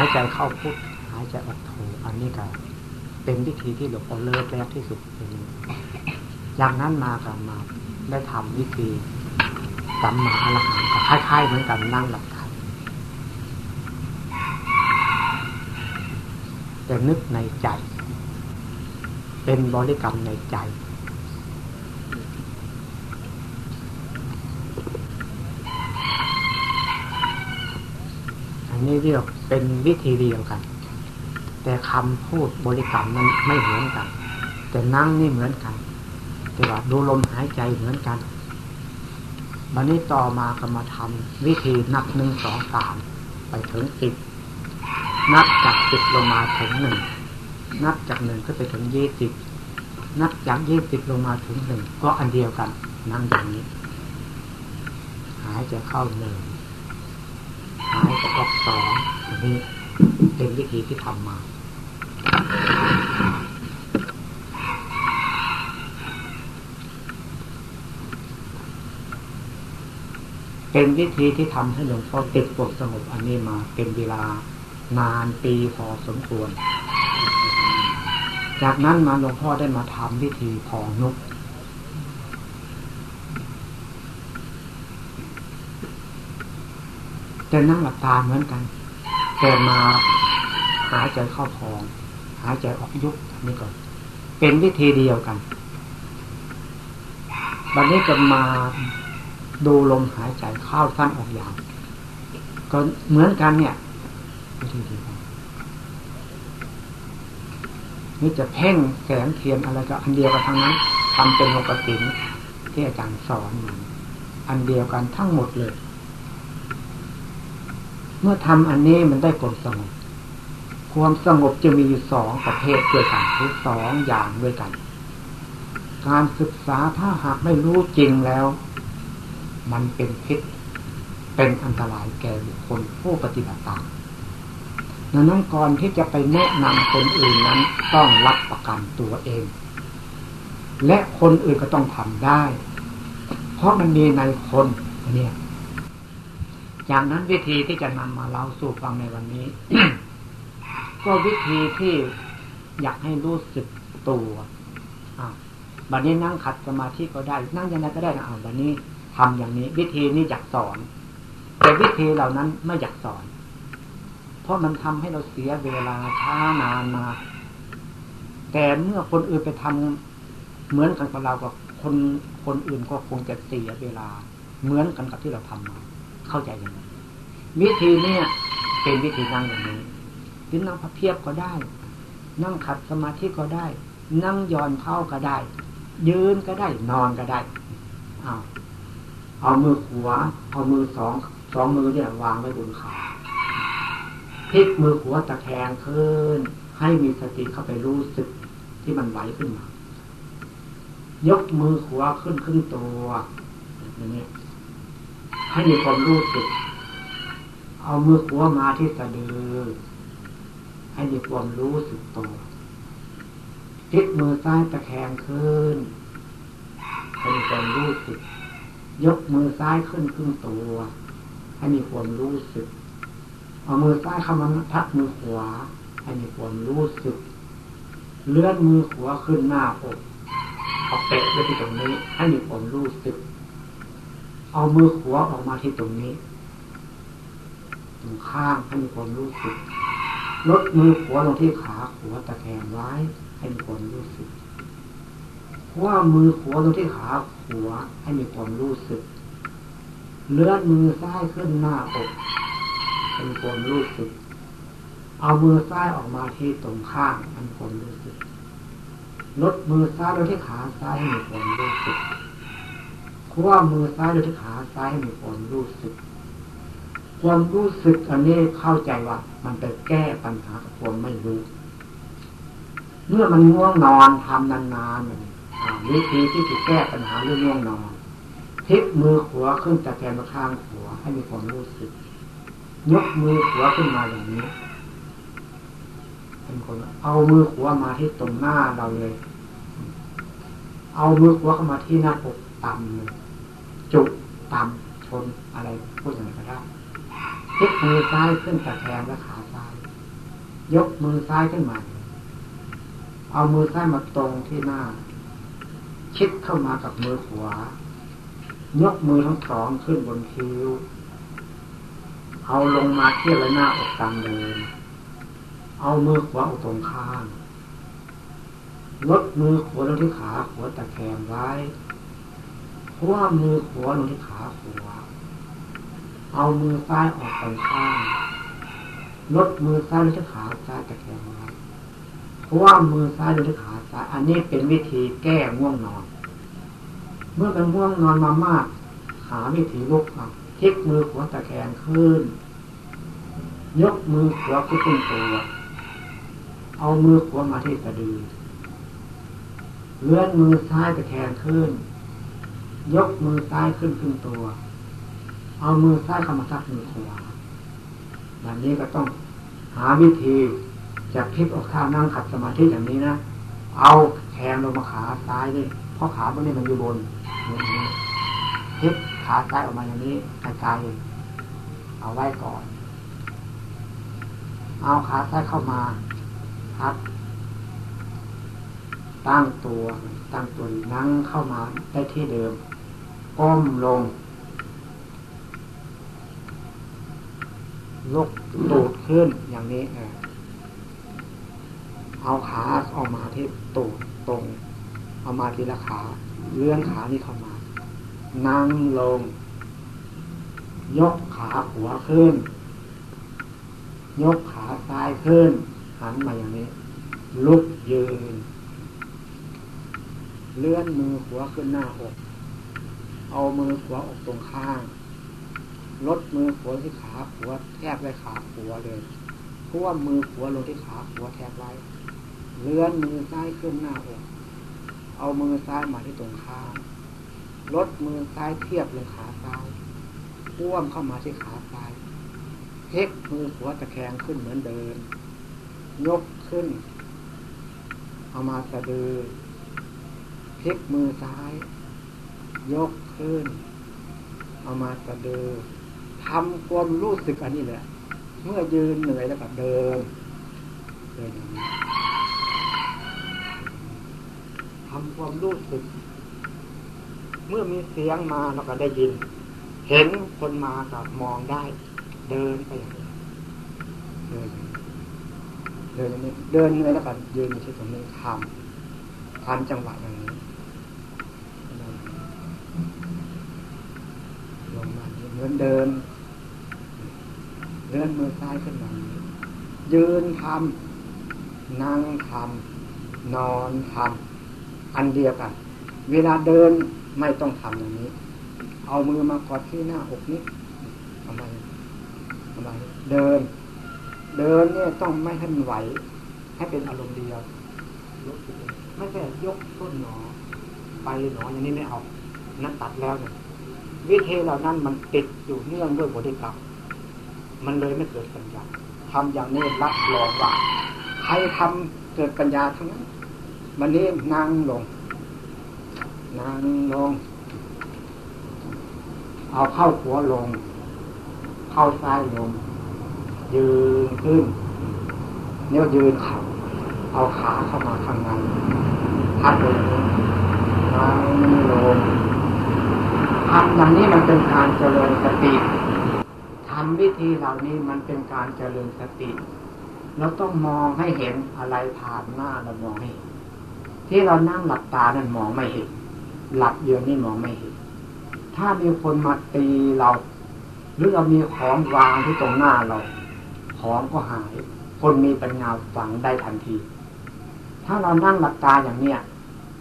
ายใจเข้าพุทหายใจออกโทอันนี้ก็เป็นวิธีที่หลวงพ่อเลิศแรกที่สุดอย่างนั้นมากันมาได้ทำวิธีสัมมาอรหันต์คล้ายๆเหมือนกันนั่งหลับตาแต่นึกในใจ เป็นบริกรรมในใจ นนี้เรียกเป็นวิธีเดียวกัน แต่คำพูดบริกรรมนั้นไม่เหมือนกัน แต่นั่งนี่เหมือนกัน แต่ว่าดูลมหายใจเหมือนกันบันนี้ต่อมาก็มาทำวิธีนับหนึ่งสองสามไปถึงสิบนับจากสิบลงมาถึงหนึ่งนับจากหนึ่งก็ไปถึงยี่สิบนับจากยี่สิบลงมาถึงหนึ่งก็อันเดียวกันนั่งอย่างนี้ หายใจเข้าหนึ่ง หายใจออกสองอันนี้เป็นวิธีที่ทำมา เป็นวิธีที่ทำให้หลวงพ่อติดปวดสงบอันนี้มาเป็นเวลานานปีพอสมควร จากนั้นมาหลวงพ่อได้มาทำวิธีพองนุก แต่นั่งหลับตาเหมือนกันแต่มาหายใจเข้าพอง หายใจออกยุบนี่ก่อนเป็นวิธีเดียวกันบัดนี้จะมาดูลมหายใจเข้าสั้นออกยาวก็เหมือนกันเนี่ยวิธีเดียวนี่จะเพ่งแสงเทียนอะไรก็อันเดียวกันทั้งนั้นทำเป็นโลกสินที่อาจารย์สอนมันอันเดียวกันทั้งหมดเลย เมื่อทำอันนี้มันได้ผลสงบความสงบจะมีอยู่สองประเภทด้วยกันคือสองอย่างด้วยกัน การศึกษาถ้าหากไม่รู้จริงแล้ว มันเป็นพิษเป็นอันตรายแก่บุคคลผู้ปฏิบัติตามดังนั้นก่อนที่จะไปแนะนำคนอื่นนั้น ต้องรับประกันตัวเอง และคนอื่นก็ต้องทำได้ เพราะมันมีในคนเนี่ย จากนั้นวิธีที่จะนำมาเล่าสู่ฟังในวันนี้ ก็วิธีที่อยากให้รู้สึกตัวอ่าบัดนี้นั่งขัดสมาธิก็ได้ นั่งยังไงก็ได้นะอ่าบัดนี้ทำอย่างนี้ วิธีนี้อยากสอน แต่วิธีเหล่านั้นไม่อยากสอน เพราะมันทำให้เราเสียเวลาช้านานมา แต่เมื่อคนอื่นไปทำเหมือนกันกับเรากับคนคนอื่นก็คงจะเสียเวลา เหมือนกันกับที่เราทำมา เข้าใจยังไง วิธีเนี้ยเป็นวิธีนั่งอย่างนี้หรือนั่งพับเพียบก็ได้ นั่งขัดสมาธิก็ได้ นั่งย่อนเท้าก็ได้ ยืนก็ได้ นอนก็ได้อ้าวเอามือขวาเอามือสองสองมือเนี่ยวางไว้บนขาพลิกมือขวาตะแคงขึ้น ให้มีสติเข้าไปรู้สึกที่มันไหวขึ้นมา ยกมือขวาขึ้นครึ่งตัวอย่างนี้ให้มีความรู้สึก เอามือขวามาที่สะดือ ให้มีความรู้สึกตัวพลิกมือซ้ายตะแคงขึ้นให้มีความรู้สึก ยกมือซ้ายขึ้นครึ่งตัว ให้มีความรู้สึก เอามือซ้ายเข้ามาทักมือขวา ให้มีความรู้สึก เลื่อนมือขวาขึ้นหน้าอกเอาเตะไปที่ตรงนี้ ให้มีความรู้สึก เอามือขวาออกมาที่ตรงนี้ ตรงข้างให้มีความรู้สึกลดมือขวาลงที่ขาขวาตะแคงไว้ให้มีความรู้สึกว่ามือขวาลงที่ขาหัวให้มีความรู้สึกเลื่อนมือซ้ายขึ้นหน้าอกให้มีความรู้สึก เอามือซ้ายออกมาที่ตรงข้างให้มีความรู้สึกลดมือซ้ายลงที่ขาซ้ายให้มีความรู้สึกคว้ามือซ้ายลงที่ขาซ้ายให้มีความรู้สึก ความรู้สึกอันนี้เข้าใจว่า มันไปแก้ปัญหากับความไม่รู้ เมื่อมันง่วงนอนทำนานๆวิธีที่จะแก้ปัญหาเรื่องง่วงนอนพลิกมือขวาขึ้นตะแคงมาข้างขวาให้มีความรู้สึก ยกมือขวาขึ้นมาอย่างนี้เป็นคนเอามือขวามาที่ตรงหน้าเราเลย เอามือขวาเข้ามาที่หน้าอกต่ำเลยจุกต่ำชนอะไรพูดอย่างไรก็ได้ พลิกมือซ้ายขึ้นตะแคงและขาซ้าย ยกมือซ้ายขึ้นมา เอามือซ้ายมาตรงที่หน้า ชิดเข้ามากับมือขวา ยกมือทั้งสองขึ้นบนคิ้ว เอาลงมาเทียบไว้หน้าอกตามเดินเอามือขวาออกตรงข้างลดมือขวาลงที่ขาขวาตะแคงไว้คว้ามือขวาลงที่ขาขวา เอามือซ้ายออกไปข้างลดมือซ้ายลงที่ขาซ้ายตะแคงไว้คว้ามือซ้ายลงที่ขาซ้ายอันนี้เป็นวิธีแก้ง่วงนอน เมื่อเป็นง่วงนอนมามากหาวิธีลุกครับพลิกมือขวาตะแคงขึ้น ยกมือขวาขึ้นตัว เอามือขวามาที่สะดือเลื่อนมือซ้ายตะแคงขึ้น ยกมือซ้ายขึ้นขึ้นตัว เอามือซ้ายเข้ามาทับมือขวาแบบนี้ก็ต้องหาวิธีจะพลิกออกข้านั่งขัดสมาธิอย่างนี้นะเอาแขนลงมาขาซ้ายด้วยเพราะขาพวกนี้มันอยู่บนอย่างนี้พลิกขาซ้ายออกมาอย่างนี้ไกลๆเอาไว้ก่อน เอาขาซ้ายเข้ามาครับตั้งตัว ตั้งตัวนั่งเข้ามาได้ที่เดิมก้มลง ลกตูดขึ้นอย่างนี้เอาขาออกมาที่ตูดตรง เอามาทีละขาเลื่อนขานี้เข้ามา นั่งลง ยกขาหัวขึ้น ยกขาซ้ายขึ้น หันมาอย่างนี้ ลุกยืน เลื่อนมือหัวขึ้นหน้าอก เอามือหัวอกตรงข้าง ลดมือหัวที่ขาหัวแทบไว้ขาหัวเลยเพราะว่ามือหัวลงที่ขาหัวแทบไว้เลื่อนมือซ้ายขึ้นหน้าอกเอามือซ้ายมาที่ตรงข้างลดมือซ้ายเทียบเลยขาซ้ายพ่วมเข้ามาที่ขาซ้ายเทคมือหัวตะแคงขึ้นเหมือนเดิมยกขึ้น เอามาสะดือพลิกมือซ้าย ยกขึ้น เอามาสะดือ ทำความรู้สึกอันนี้แหละเมื่อยืนเหนื่อยแล้วก็เดินเดินทำความรู้สึก เมื่อมีเสียงมาเราก็ได้ยิน เห็นคนมาก็มองได้ เดินไปอย่างนี้เดินเดินนี้เดินเหนื่อยแล้วก็ยืนอยู่ที่ตรงนี้ทำทำจังหวะอย่างนี้ลงมาเหมือนเดิน เดินมือซ้ายขึ้นมายืนทำนั่งทำนอนทำอันเดียวกัน เวลาเดินไม่ต้องทำอย่างนี้ เอามือมากอดที่หน้าอกนี้ทำไมทำไมเดิน เดินเนี่ยต้องไม่ให้มันไหว ให้เป็นอารมณ์เดียวไม่ใช่ยกต้นหนอ ไปหนออย่างนี้ไม่เอานั่นตัดแล้วเนี่ยวิธีเหล่านั้นมันติดอยู่เนื่องด้วยบริกรรม มันเลยไม่เกิดปัญญาทำอย่างนี้รับรองว่าใครทำเกิดปัญญาทั้งนั้นมันนี้นั่งลงนั่งลง เอาเข้าหัวลง เข้าซ้ายลง ยืนขึ้นเนี่ยยืนเข่าเอาขาเข้ามาข้างในพักลงนั่งลงทำอย่างนี้มันเป็นการเจริญสติ วิธีเหล่านี้มันเป็นการเจริญสติ เราต้องมองให้เห็นอะไรผ่านหน้าเรามองให้ที่เรานั่งหลับตานั้นมองไม่เห็น หลับเดียวนี่มองไม่เห็น ถ้ามีคนมาตีเรา หรือเรามีของวางที่ตรงหน้าเรา ของก็หาย คนมีปัญญาฝังได้ทันที ถ้าเรานั่งหลับตาอย่างเนี้ย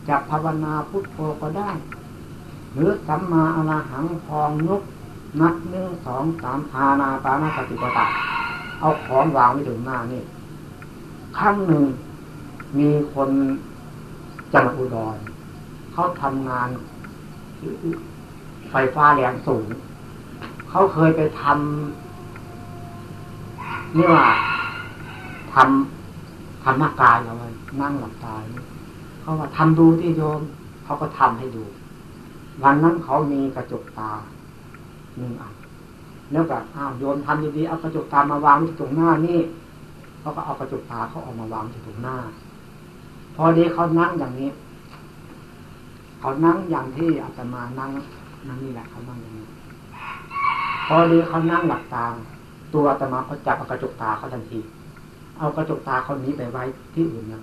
จะภาวนาพุทโธก็ได้ หรือสัมมาอรหังพองนุก นับหนึ่งสองสามอาณาปานาสติปตาเอาของวางไว้ถึงหน้านี่ครั้งหนึ่งมีคนจังหวัดอุดรเขาทำงานไฟฟ้าแรงสูง เขาเคยไปทำนี่ว่าทำทำหน้ากายเอาไว้นั่งหลับตาเขาว่าทำดูที่โยมเขาก็ทำให้ดู วันนั้นเขามีกระจกตา หนึ่งอันแล้วก็อ้าวโยมทำดีๆเอากระจกตามาวางที่ตรงหน้านี่เขาก็เอากระจกตาเขาออกมาวางที่ตรงหน้า พอดีเขานั่งอย่างนี้เขานั่งอย่างที่อาตมานั่งนั่งนี่แหละเขานั่งอย่างนี้ พอดีเขานั่งหลับตาตัวอาตมาเขาจับเอากระจกตาเขาทันที เอากระจกตาเขานี้ไปไว้ที่อื่นนะ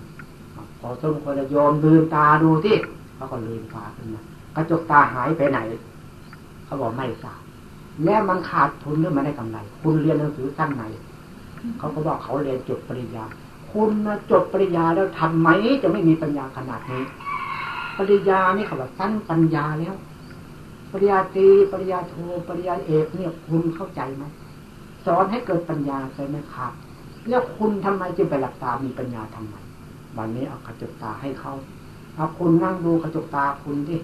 พอสมควรจะยอมลืมตาดูที่เขาก็ลืมตาขึ้นมากระจกตาหายไปไหน เขาบอกไม่ทราบ แม้มันขาดทุนหรือไม่ได้กำไร คุณเรียนหนังสือสั้นไหน เขาก็บอกเขาเรียนจบปริญญา คุณจบปริญญาแล้วทำไมจะไม่มีปัญญาขนาดนี้ ปริญญานี่เขาบอกสั้นปัญญาแล้ว ปริญญาตรีปริญญาโทปริญญาเอกเนี่ยคุณเข้าใจไหมสอนให้เกิดปัญญาใช่ไหมครับ แล้วคุณทำไมจึงไปหลับตามีปัญญาทำไมวันนี้เอากระจกตาให้เขาเอาคุณนั่งดูกระจกตาคุณดิ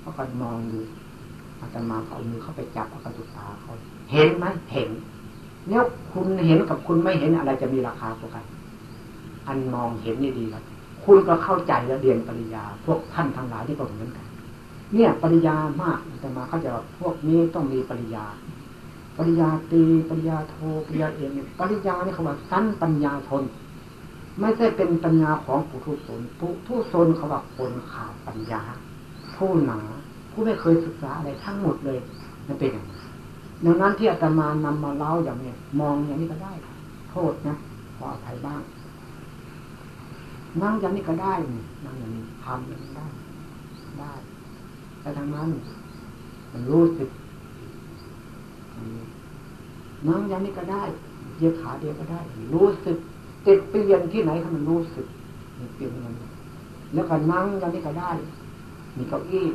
เขาก็มองดู อาตมาเอามือเข้าไปจับเอากระจกตาเขาเห็นไหมเห็น แล้วคุณเห็นกับคุณไม่เห็นอะไรจะมีราคากว่ากัน อันมองเห็นนี่ดีครับคุณก็เข้าใจแล้วเรียนปริญญาพวกท่านทั้งหลายที่ก็เหมือนกัน เนี่ยปริญญามากอาตมาเขาจะพวกนี้ต้องมีปริญญาปริญญาตีปริญญาโทปริญญาเอกเนี่ยปริญญานี่เขาว่าสั้นปัญญาทนไม่ใช่เป็นปัญญาของผู้ทุศนผู้ทุศนเขาว่าคนขาดปัญญา ผู้หนา ผู้ไม่เคยศึกษาอะไรทั้งหมดเลยนั่นเป็นอย่างนั้ดังนั้นที่อาตมานำมาเล่าอย่างเนี้ยมองอย่างนี้ก็ได้ โทษนะขออภัยบ้าง นั่งอย่างนี้ก็ได้นั่งอย่างนี้ทำอย่างนี้ได้ ได้แต่ทางนั้นมันรู้สึกนั่งอย่างนี้ก็ได้เยียขาเดียวก็ได้ รู้สึกติดเปลี่ยนที่ไหนให้มันรู้สึกเปลี่ยนมันแล้วก็นั่งอย่างนี้ก็ได้ มีเก้าอี้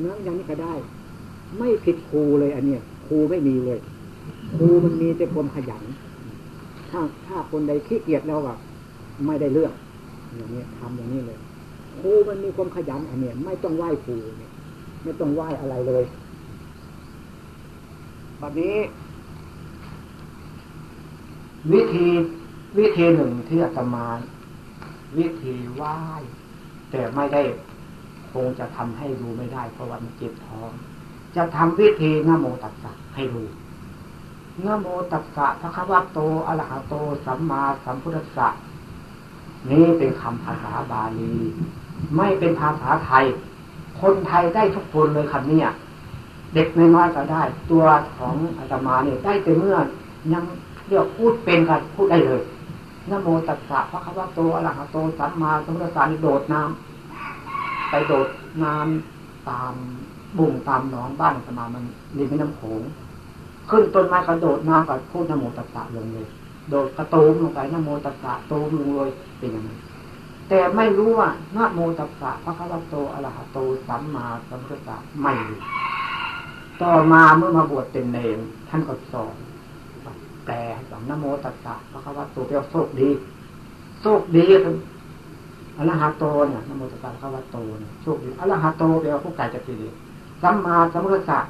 เนั่งอย่างนี้ก็ได้ ไม่ผิดครูเลยอันเนี้ยครูไม่มีเลยครูมันมีแต่ความขยัน ถ้าถ้าคนใดขี้เกียจแล้วแบบไม่ได้เรื่องอย่างนี้ทำอย่างนี้เลยครูมันมีความขยันอันเนี้ยไม่ต้องไหว้ครูเนี่ยไม่ต้องไหว้อะไรเลยแบบนี้ วิธีวิธีหนึ่งที่อาตมา วิธีไหว้แต่ไม่ได้ คงจะทำให้ดูไม่ได้เพราะว่ามันเจ็บท้อง จะทำวิธีนโมตัสสะให้ดูนโมตัสสะพระคัมภโตอรหะโต สัมมาสัมพุทธัสสะนี่เป็นคำภาษาบาลี ไม่เป็นภาษาไทย คนไทยได้ทุกคนเลยคำนี้เด็กน้อยก็ได้ ตัวของอาตมาเนี่ยได้แต่เมื่อยังเรียกพูดเป็นกันพูดได้เลยนโมตัสสะพระคัมภโตอรหะโต สัมมาสัมพุทธัสสะนี่โดดน้ำ ไปโดดน้ำตามบุ่งตามหนองบ้านอาตมามันริมแม่น้ำโขงขึ้นต้นไม้กระโดดน้ำกับพูดนโมตัสสะลงเลย โดดกระตูมลงไปนโมตัสสะตูมลงเลยเป็นอย่างนั้นแต่ไม่รู้ว่านโมตัสสะพระคัมภีโตอะระหะโตสัมมาสัมพุทธะไม่รู้ต่อมาเมื่อมาบวชเป็นเนรท่านก็สอนแต่สองนโมตัสสะพระคัมภโตแปลว่าโชคดีโชคดีคื อรหัตโตเนี่ยนโมตัสสะพระคัมภโตเนี่ยโชคดีอรหัตโตแปลว่าผู้ไกลจากกิเลสสัมมาสัมพุทธะ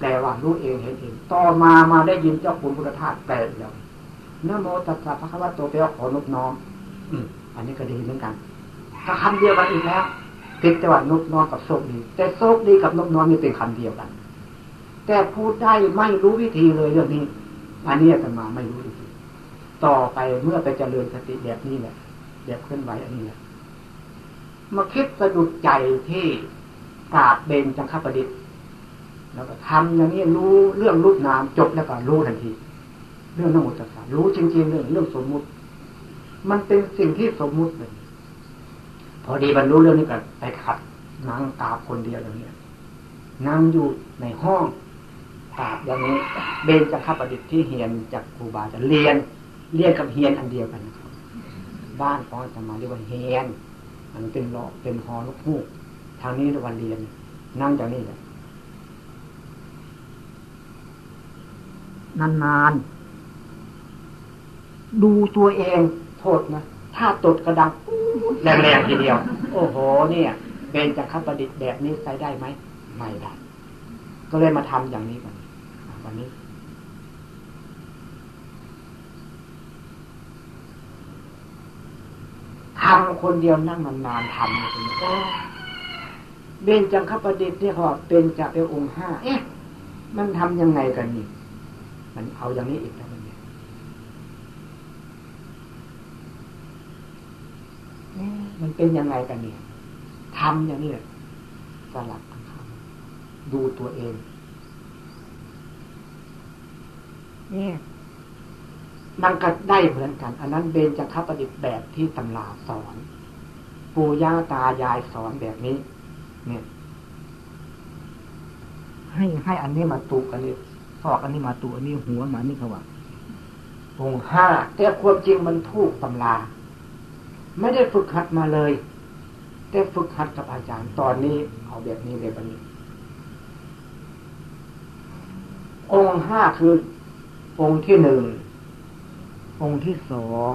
แปลว่ารู้เองเห็นเองต่อมามาได้ยินเจ้าคุณพุทธทาสแปลแล้วนโมตัสสะพระคัมภโตแปลว่าขอนบน้อมอือันนี้ก็ดีเหมือนกันถ้าคำเดียวกันอีกแล้วติดแต่ว่านบน้อมกับโชคดีแต่โชคดีกับนบน้อมนี่เป็นคำเดียวกัน แต่พูดได้ไม่รู้วิธีเลยเรื่องนี้ อันนี้จะมาไม่รู้วิธี ต่อไปเมื่อไปเจริญสติแบบนี้แหละ แบบเคลื่อนไหวอันนี้มาคิดสะดุดใจที่กาบเบนจังคประดิษฐ์ แล้วก็ทำอย่างนี้รู้เรื่องรูปนามจบแล้วก็รู้ทันที เรื่องนโมตัสสะรู้จริงๆเรื่องเรื่องสมมุติ มันเป็นสิ่งที่สมมุติเลยพอดีบรรลุเรื่องนี้ก็ไปขัดนั่งกาบคนเดียวอย่างนี้นั่งอยู่ในห้องกาบอย่างนี้เบนจังคประดิษฐ์ที่เฮียนจากครูบาจะเรียนเรียนกับเฮียนอันเดียวกันบ้ บ้านของจะมาเรียกว่าเฮียนมันเป็นหลอกเป็นหอลูกฮูกทางนี้เรียกว่าเรียน นั่งจากนี้แหละนานๆดูตัวเองโทษนะถ้าตดกระดังแรงๆทีเดียว โอ้โห เนี่ยเป็นจากคประดิษฐ์แบบนี้ใช้ได้ไหมไม่ได้ก็เลยมาทำอย่างนี้ก่อนนี้ ทำคนเดียวนั่งนานๆทำเลยเบนจังคประดิษฐ์เนี่ยเขาเป็นจากเป็นองค์ห้าเอ๊ะมันทำยังไงกันนี่ มันเอาอย่างนี้อีกแล้วมันเนี่ยมันเป็นยังไงกันเนี่ยทำอย่างนี้แหละสลับกันทำดูตัวเองเนี่ย มันก็ได้เหมือนกัน อันนั้นเบนจะคับประดิษฐ์แบบที่ตำราสอนปู่ย่าตายายสอนแบบนี้ เนี่ย ให้ให้อันนี้มาตุกันนี้ฟอกอันนี้มาตุอันนี้หัวมานี่เขาว่าองห้าแต่ความจริงมันถูกตำรา ไม่ได้ฝึกหัดมาเลย แต่ฝึกหัดกับอาจารย์ตอนนี้เอาแบบนี้เลยบันนี้ องค์ห้าคือองค์ที่หนึ่ง องค์ที่สอง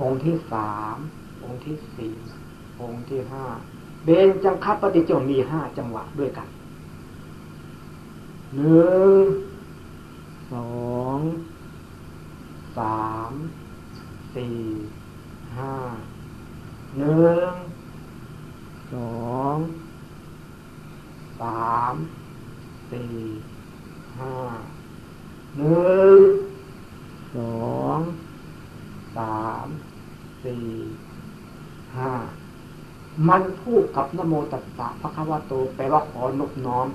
องค์ที่สามองค์ที่สี่องค์ที่ห้าเบนจังคับปฏิจจมีห้าจังหวะด้วยกันหนึ่งสองสามสี่ห้าหนึ่งสองสามสี่ห้าหนึ่ง สองสามสี่ห้ามันพูดกับนโมตัสสะพระคัมภโตแปลว่าขอนบน้อม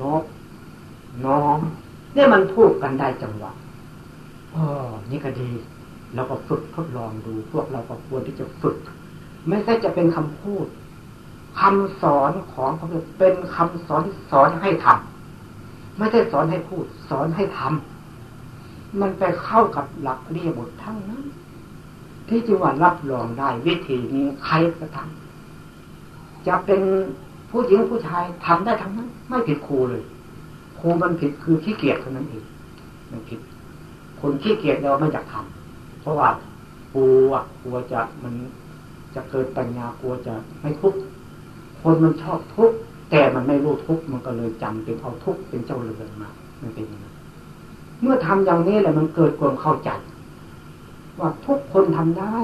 นบน้อมเนี่ยมันพูดกันได้จังหวะเออนี่ก็ดีเราก็ฝึกทดลองดู พวกเราก็ควรที่จะฝึก ไม่ใช่จะเป็นคำพูดคำสอนของพระเป็นคำสอนที่สอนให้ทำไม่ใช่สอนให้พูด สอนให้ทำ มันไปเข้ากับหลักเรียบททั้งนั้น ที่จึงว่ารับรองได้วิธีนี้ใครก็ทำจะเป็นผู้หญิงผู้ชายทำได้ทั้งนั้น ไม่ผิดครูเลยครูมันผิดคือขี้เกียจเท่านั้นเองมันผิด คนขี้เกียจเราไม่อยากทำเพราะว่ากลัวกลัวจะมันจะเกิดปัญญากลัวจะไม่ทุกข์คนมันชอบทุกข์แต่มันไม่รู้ทุกข์มันก็เลยจำเป็นเอาทุกข์เป็นเจ้าเรือนมา มันเป็นอย่างนั้น เมื่อทำอย่างนี้แหละมันเกิดความเข้าใจ ว่าทุกคนทำได้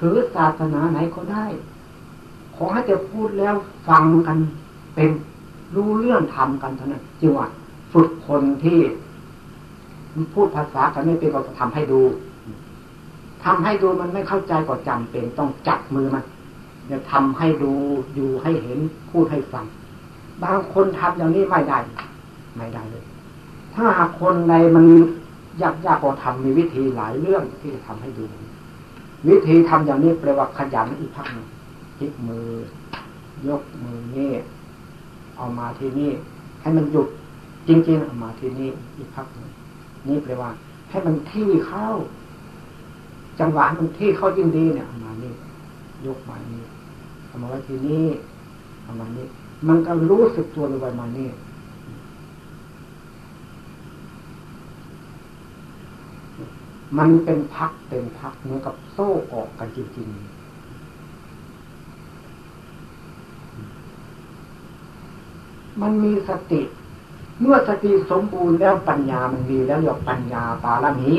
ถือศาสนาไหนก็ได้ ขอให้จะพูดแล้วฟังกันเป็นรู้เรื่องทำกันเท่านั้นจึงว่าฝึกคนที่พูดภาษากันไม่เป็นก็จะทำให้ดูทำให้ดูมันไม่เข้าใจก็จำเป็นต้องจับมือมันจะทำให้ดูอยู่ให้เห็นพูดให้ฟัง บางคนทำอย่างนี้ไม่ได้ ไม่ได้เลย ถ้าคนใดมันยากยากก็ทำมีวิธีหลายเรื่องที่จะทำให้ดู วิธีทำอย่างนี้แปลว่าขยันอีกพักหนึ่งพลิกมือ ยกมือนี่เอามาที่นี่ ให้มันหยุดจริงๆเอามาที่นี่อีกพักหนึ่งนี่แปลว่า ให้มันที่เข้า จังหวะมันที่เข้ายิ่งดีเนี่ยเอามานี่ยกมานี่เอามาไว้ที่นี่เอามานี่มันก็รู้สึกตัวลงไปมานี่ มันเป็นพักเป็นพักเหมือนกับโซ่ออกกันจริงๆ มันมีสติ เมื่อสติสมบูรณ์แล้วปัญญามันมีแล้วเรียกปัญญาปาละมี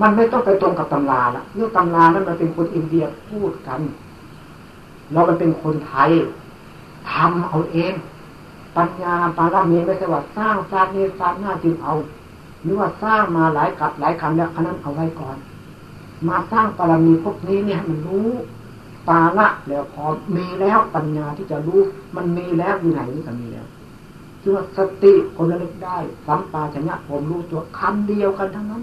มันไม่ต้องไปตรงกับตำราละเรื่องตำรานั้นมันเป็นคนอินเดียพูดกัน เรามันเป็นคนไทยทำเอาเอง ปัญญาปาละมีไม่ใช่ว่าสร้างสร้างนี้สร้างหน้าจึงเอา หรือว่าสร้างมาหลายกับหลายครั้งแล้วขนั้นเอาไว้ก่อน มาสร้างปรมีพวกนี้เนี่ยมันรู้ปาละแล้วพอมีแล้วปัญญาที่จะรู้ มันมีแล้วอยู่ไหนนี่ก็มีแล้วคือว่าสติคนละเล็กได้สัมปาชัญญะผมรู้ตัวคำเดียวกันทั้งนั้น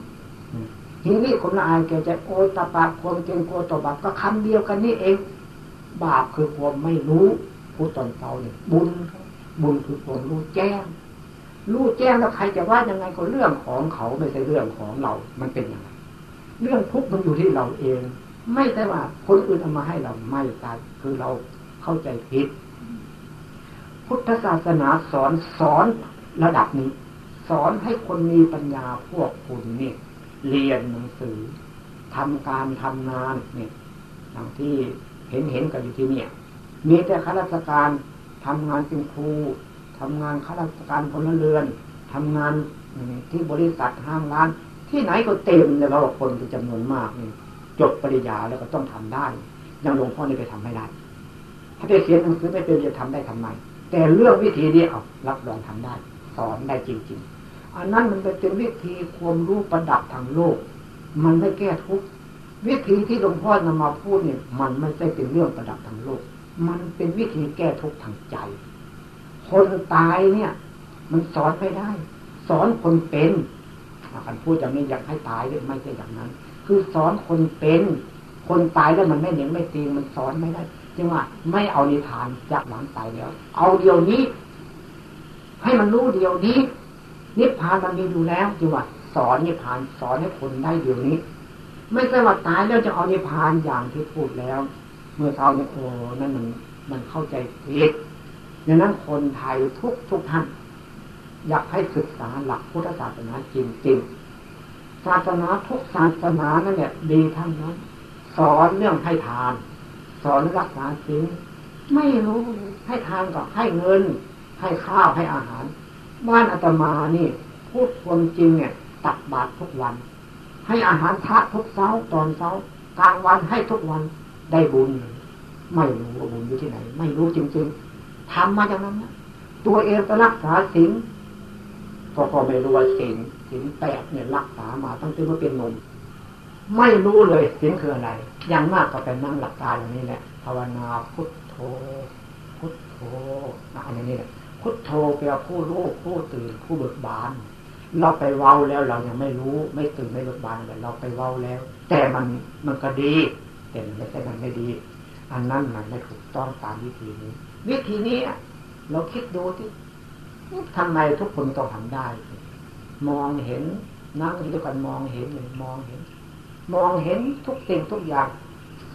ทีนี้คนละอายแกจะโอตปาความเก่งโกตบาปก็คำเดียวกันนี่เอง บาปคือความไม่รู้ผู้ตนเตาเนี่ยบุญ บุญคือความรู้แจ้ง รู้แจ้งแล้วใครจะว่ายังไงก็เรื่องของเขาไม่ใช่เรื่องของเรา มันเป็นยังไงเรื่องทุกข์มันอยู่ที่เราเอง ไม่ใช่ว่าคนอื่นเอามาให้เราไม่ใช่คือเราเข้าใจผิด พุทธศาสนาสอนสอนระดับนี้ สอนให้คนมีปัญญาพวกคุณนี่เรียนหนังสือทำการทำงานเนี่ยอย่างที่เห็นเห็นกันอยู่ที่เนี่ยมีแต่ข้าราชการทำงานเป็นครู ทำงานข้าราชการพลเรือนทำงานที่บริษัทห้างร้าน ที่ไหนก็เต็มเลยเราคนเป็นจำนวนมากนี่จบปริญญาแล้วก็ต้องทำได้ยังหลวงพ่อนี่ไปทำไม่ได้ ถ้าได้เขียนหนังสือไม่เป็นจะทำได้ทำไมแต่เรื่องวิธีนี้เอารับรองทำได้ สอนได้จริง ๆ อันนั้นมันเป็นวิธีความรู้ประดับทางโลก มันไม่แก้ทุกวิธีที่หลวงพ่อนำมาพูดเนี่ย มันไม่ใช่เป็นเรื่องประดับทางโลก มันเป็นวิธีแก้ทุกทางใจ คนตายเนี่ย มันสอนไม่ได้ สอนคนเป็นคันพูดอย่างนี้อยากให้ตายเลยไม่ใช่อย่างนั้น คือสอนคนเป็น คนตายแล้วมันไม่เหน็นไม่ตีมันสอนไม่ได้จึงว่า ไม่เอานิทานจากหลังตายแล้ว เอาเดียวนี้ ให้มันรู้เดียวนี้นิพพานมันมีอยู่แล้วจึงว่า สอนนิพพานสอนให้คนได้เดียวนี้ ไม่ใช่ว่าตายแล้วจะเอานิพพานอย่างที่พูดแล้ว เมื่อเช้าเนี่ยโอ้นั่นมันมันเข้าใจผิด ดังนั้นคนไทยทุกทุกท่าน อยากให้ศึกษาหลักพุทธศาสนาจริงๆศาสนาทุกศาสนานั่นเนี่ยดีทั้งนั้น สอนเรื่องให้ทาน สอนรักษาศีลไม่รู้ให้ทานก็ให้เงิน ให้ข้าวให้อาหาร บ้านอาตมานี่ พูดความจริงเนี่ยตักบาตรทุกวัน ให้อาหารพระทุกเช้าตอนเช้ากลางวันให้ทุกวันได้บุญ ไม่รู้ว่าบุญอยู่ที่ไหน ไม่รู้จริงๆ ทำมาอย่างนั้นนะตัวเองก็รักษาศีลก็พอไม่รู้ว่าศีลศีลแปดเนี่ยรักษามาตั้งแต่ว่าเป็นนมไม่รู้เลยศีลคืออะไรอย่างมากก็เป็นนั่งหลับตาอย่างนี้แหละภาวนาพุทโธ พุทโธอันนี้แหละพุทโธแปลผู้รู้ผู้ตื่นผู้เบิกบานเราไปเว้าแล้วเรายังไม่รู้ ไม่ตื่นไม่เบิกบานแต่เราไปเว้าแล้ว แต่มันมันก็ดีแต่มันไม่ใช่มันไม่ดี อันนั้นมันไม่ถูกต้องตามวิธีนี้ วิธีนี้เราคิดดูที่ทำไมทุกคนต้องทำได้ มองเห็นนั่งด้วยกันมองเห็นเลยมองเห็น มองเห็นทุกสิ่งทุกอย่าง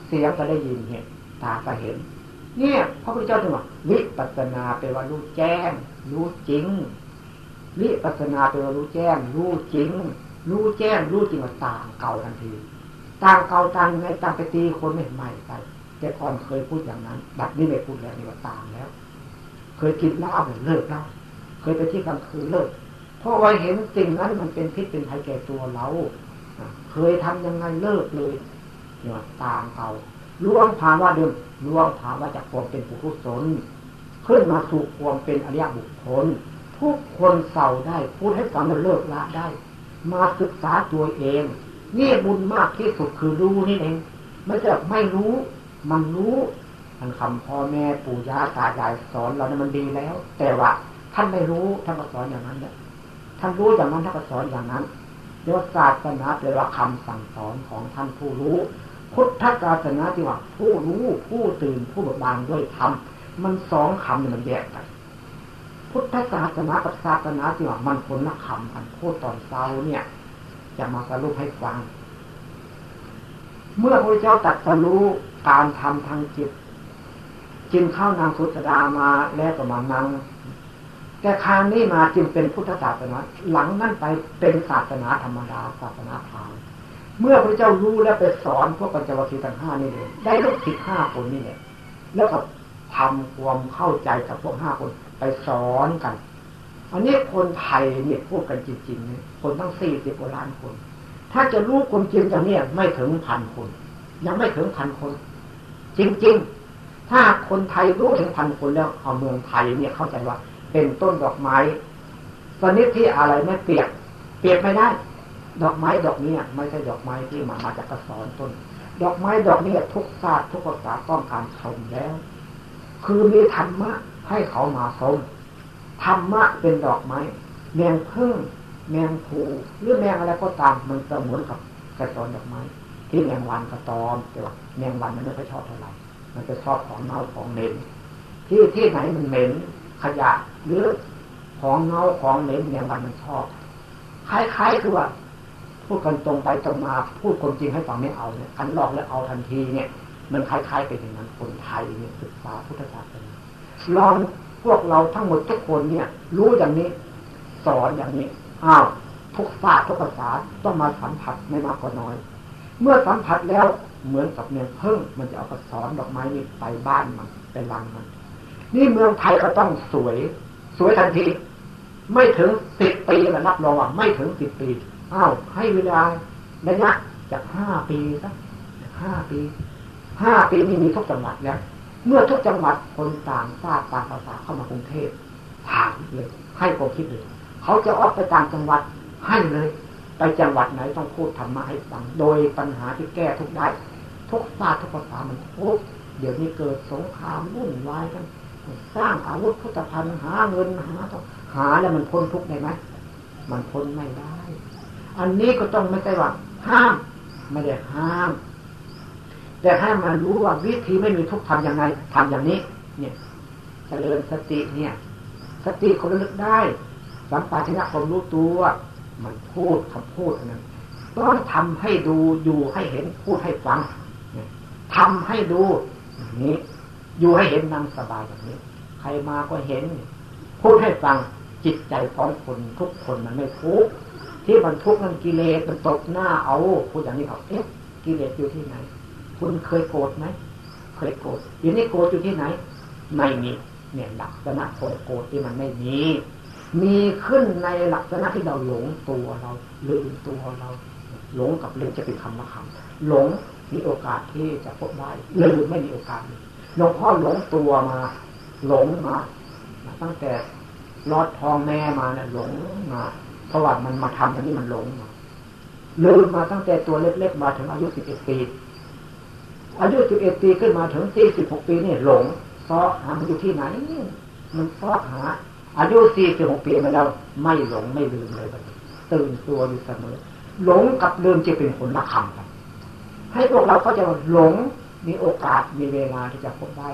เสียงก็ได้ยินเนี่ยตาก็เห็น เนี่ยพระพุทธเจ้าถึงว่าวิปัสนาแปลว่ารู้แจ้ง รู้จริง วิปัสนาแปลว่ารู้แจ้ง รู้จริง รู้แจ้ง รู้จริงว่าต่างเก่าทันทีต่างเก่าต่างไงต่างไปตีคนไม่ใหม่ไป แต่ก่อนเคยพูดอย่างนั้น บัดนี้ไม่พูดแล้วนี่ว่าตางแล้ว เคยกินเหล้าเลิกเหล้าเคยไปที่กลางคืนเลิกเพราะว่าเห็นสิ่งนั้นมันเป็นพิษเป็นภัยแก่ตัวเราเคยทำยังไงเลิกเลยเนี่ยตางเก่าล่วงผ่านว่าเดิมล่วงผ่านว่าจากความเป็นปุถุชนขึ้นมาสู่ความเป็นอริยบุคคลทุกคนเศร้าได้พูดให้ฟังมันเลิกละได้ มาศึกษาตัวเองนี่บุญมากที่สุดคือรู้นี่เองไม่ใช่ไม่รู้ มันรู้มันคำพ่อแม่ปู่ย่าตายายสอนเราเนี่ยมันดีแล้ว แต่ว่าท่านไม่รู้ท่านก็สอนอย่างนั้นเนี่ยท่านรู้อย่างนั้นท่านก็สอนอย่างนั้นเรียกว่าศาสนาเป็นว่าคำสั่งสอนของท่านผู้รู้ พุทธศาสนาที่ว่าผู้รู้ผู้ตื่นผู้บิกบานด้วยธรรมมันสองคำเนี่ยมันแยกกันพุทธศาสนากับศาสนาที่ว่ามันคนละคำกันพูดตอนเช้าเนี่ย จะมาสรุปให้ฟัง เมื่อพระเจ้าตัดสรู้ การทำทางจิต กินข้าวนางสุตดามาแล้วก็มานั่งแต่คางนี้มาจึงเป็นพุทธศาสนา หลังนั่นไปเป็นศาสนาธรรมดาศาสนาทางเมื่อพระเจ้ารู้แล้วไปสอนพวกปัญจวัคคีย์ทั้งห้านี่เลยได้ลูกศิษย์ห้าคนนี่เนี่ยแล้วก็ทำความเข้าใจกับพวกห้าคน ไปสอนกัน อันนี้คนไทยเนี่ยพูดกันจริงๆเนี่ยคนตั้งสี่สิบกว่าล้านคน ถ้าจะรู้ความจริงจากเนี่ยไม่ถึงพันคน ยังไม่ถึงพันคน จริง ๆ ถ้าคนไทยรู้ถึงพันคนแล้วเอาเมืองไทยเนี่ยเข้าใจว่า เป็นต้นดอกไม้ชนิดที่อะไรไม่เปียก เปียกไม่ได้ ดอกไม้ดอกนี้ไม่ใช่ดอกไม้ที่มามาจากกระสอนต้น ดอกไม้ดอกนี้ทุกศาสตร์ทุกภาษาต้องการชมแล้ว คือมีธรรมะให้เขามาชมธรรมะเป็นดอกไม้ แมงพึ่งแมงผูหรือแมงอะไรก็ตามมันจะเหมือนกับกระสอนดอกไม้ ที่แมงวันกระตอมแต่ว่าแมงวันมันไม่ค่อยชอบเท่าไหร่มันจะชอบของเน่าของเหม็นที่ที่ไหนมันเหม็นขยะหรือของเงาของเหม็นอย่างวันมันชอบคล้ายๆคือว่าพูดกันตรงไปตรงมาพูดคนจริงให้ฟังไม่เอาเนี่ยอันหลอกแล้วเอาทันทีเนี่ย มันคล้ายๆไปอย่างนั้นคนไทยเนี่ยศึกษาพุทธศาสนาลองพวกเราทั้งหมดทุกคนเนี่ย รู้อย่างนี้ สอนอย่างนี้อ้าวทุกศาสตร์ทุกภาษาต้องมาสัมผัสไม่มากก็น้อย เมื่อสัมผัสแล้วเหมือนกับเนี่ยเพิ่งมันจะเอากระสอนดอกไม้นี่ไปบ้านมันไปรังมัน นี่เมืองไทยก็ต้องสวย สวยทันที ไม่ถึงสิบปีแล้วนับรองว่าไม่ถึงสิบปีอ้าวให้เวลาระยะจากห้าปีสักห้าปีห้าปีนี่มีทุกจังหวัดแล้วเมื่อทุกจังหวัดคนต่างชาติต่างภาษาเข้ามากรุงเทพถามเลย ให้ความคิดเลย เขาจะออกไปต่างจังหวัดให้เลย ไปจังหวัดไหนต้องพูดธรรมะให้ฟัง โดยปัญหาที่แก้ทุกได้ ทุกศาสตร์ทุกภาษามันทุกเดี๋ยวนี้เกิดสงครามวุ่นวายกัน สร้างอาวุธพุทธภัณฑ์หาเงินหาต้องหาแล้วมันพ้นทุกได้ไหมมันพ้นไม่ได้ อันนี้ก็ต้องไม่ใช่ว่าห้ามไม่ได้ห้าม แต่ให้มันรู้ว่าวิธีไม่มีทุกทำยังไงทำอย่างนี้ เนี่ยจเจริญสติเนี่ย สติคนระลึกได้สัมปชัญญะความรู้ตัว มันพูดคำพูดนั้นต้องทำให้ดูอยู่ให้เห็นพูดให้ฟังทำให้ดูอย่างนี้ อยู่ให้เห็นนั่งสบายแบบนี้ ใครมาก็เห็น พูดให้ฟังจิตใจของคนทุกคนมันไม่ทุกข์ที่มันทุกข์นั้นกิเลสมันตกหน้าเอาพูดอย่างนี้เขาเอ๊ะกิเลสอยู่ที่ไหน คุณเคยโกรธไหมเคยโกรธอยู่นี่โกรธอยู่ที่ไหน ไม่มีเนี่ยลักษณะโกรธที่มันไม่มี มีขึ้นในลักษณะที่เราหลงตัวเราลืมตัวเรา หลงกับลืมจะเป็นคำละคำหลงมีโอกาสที่จะพบได้ลืมไม่มีโอกาสหลวงพ่อหลงตัวมา หลงมาตั้งแต่รอดทองแม่มาเนี่ยหลงมาเพราะว่ามันมาทำอันนี้มันหลงมาลืมมาตั้งแต่ตัวเล็กๆมาถึงอายุสิบเอ็ดปีอายุสิบเอ็ดปีขึ้นมาถึงสี่สิบหกปีนี่หลงซอกหามันอยู่ที่ไหน มันซอกหา อายุสี่สิบหกปีมาแล้ว ไม่หลงไม่ลืมเลยตื่นตัวอยู่เสมอ หลงกับลืมจะเป็นผลละคำกันให้พวกเราเขาจะหลงมีโอกาสมีเวลาที่จะพบได้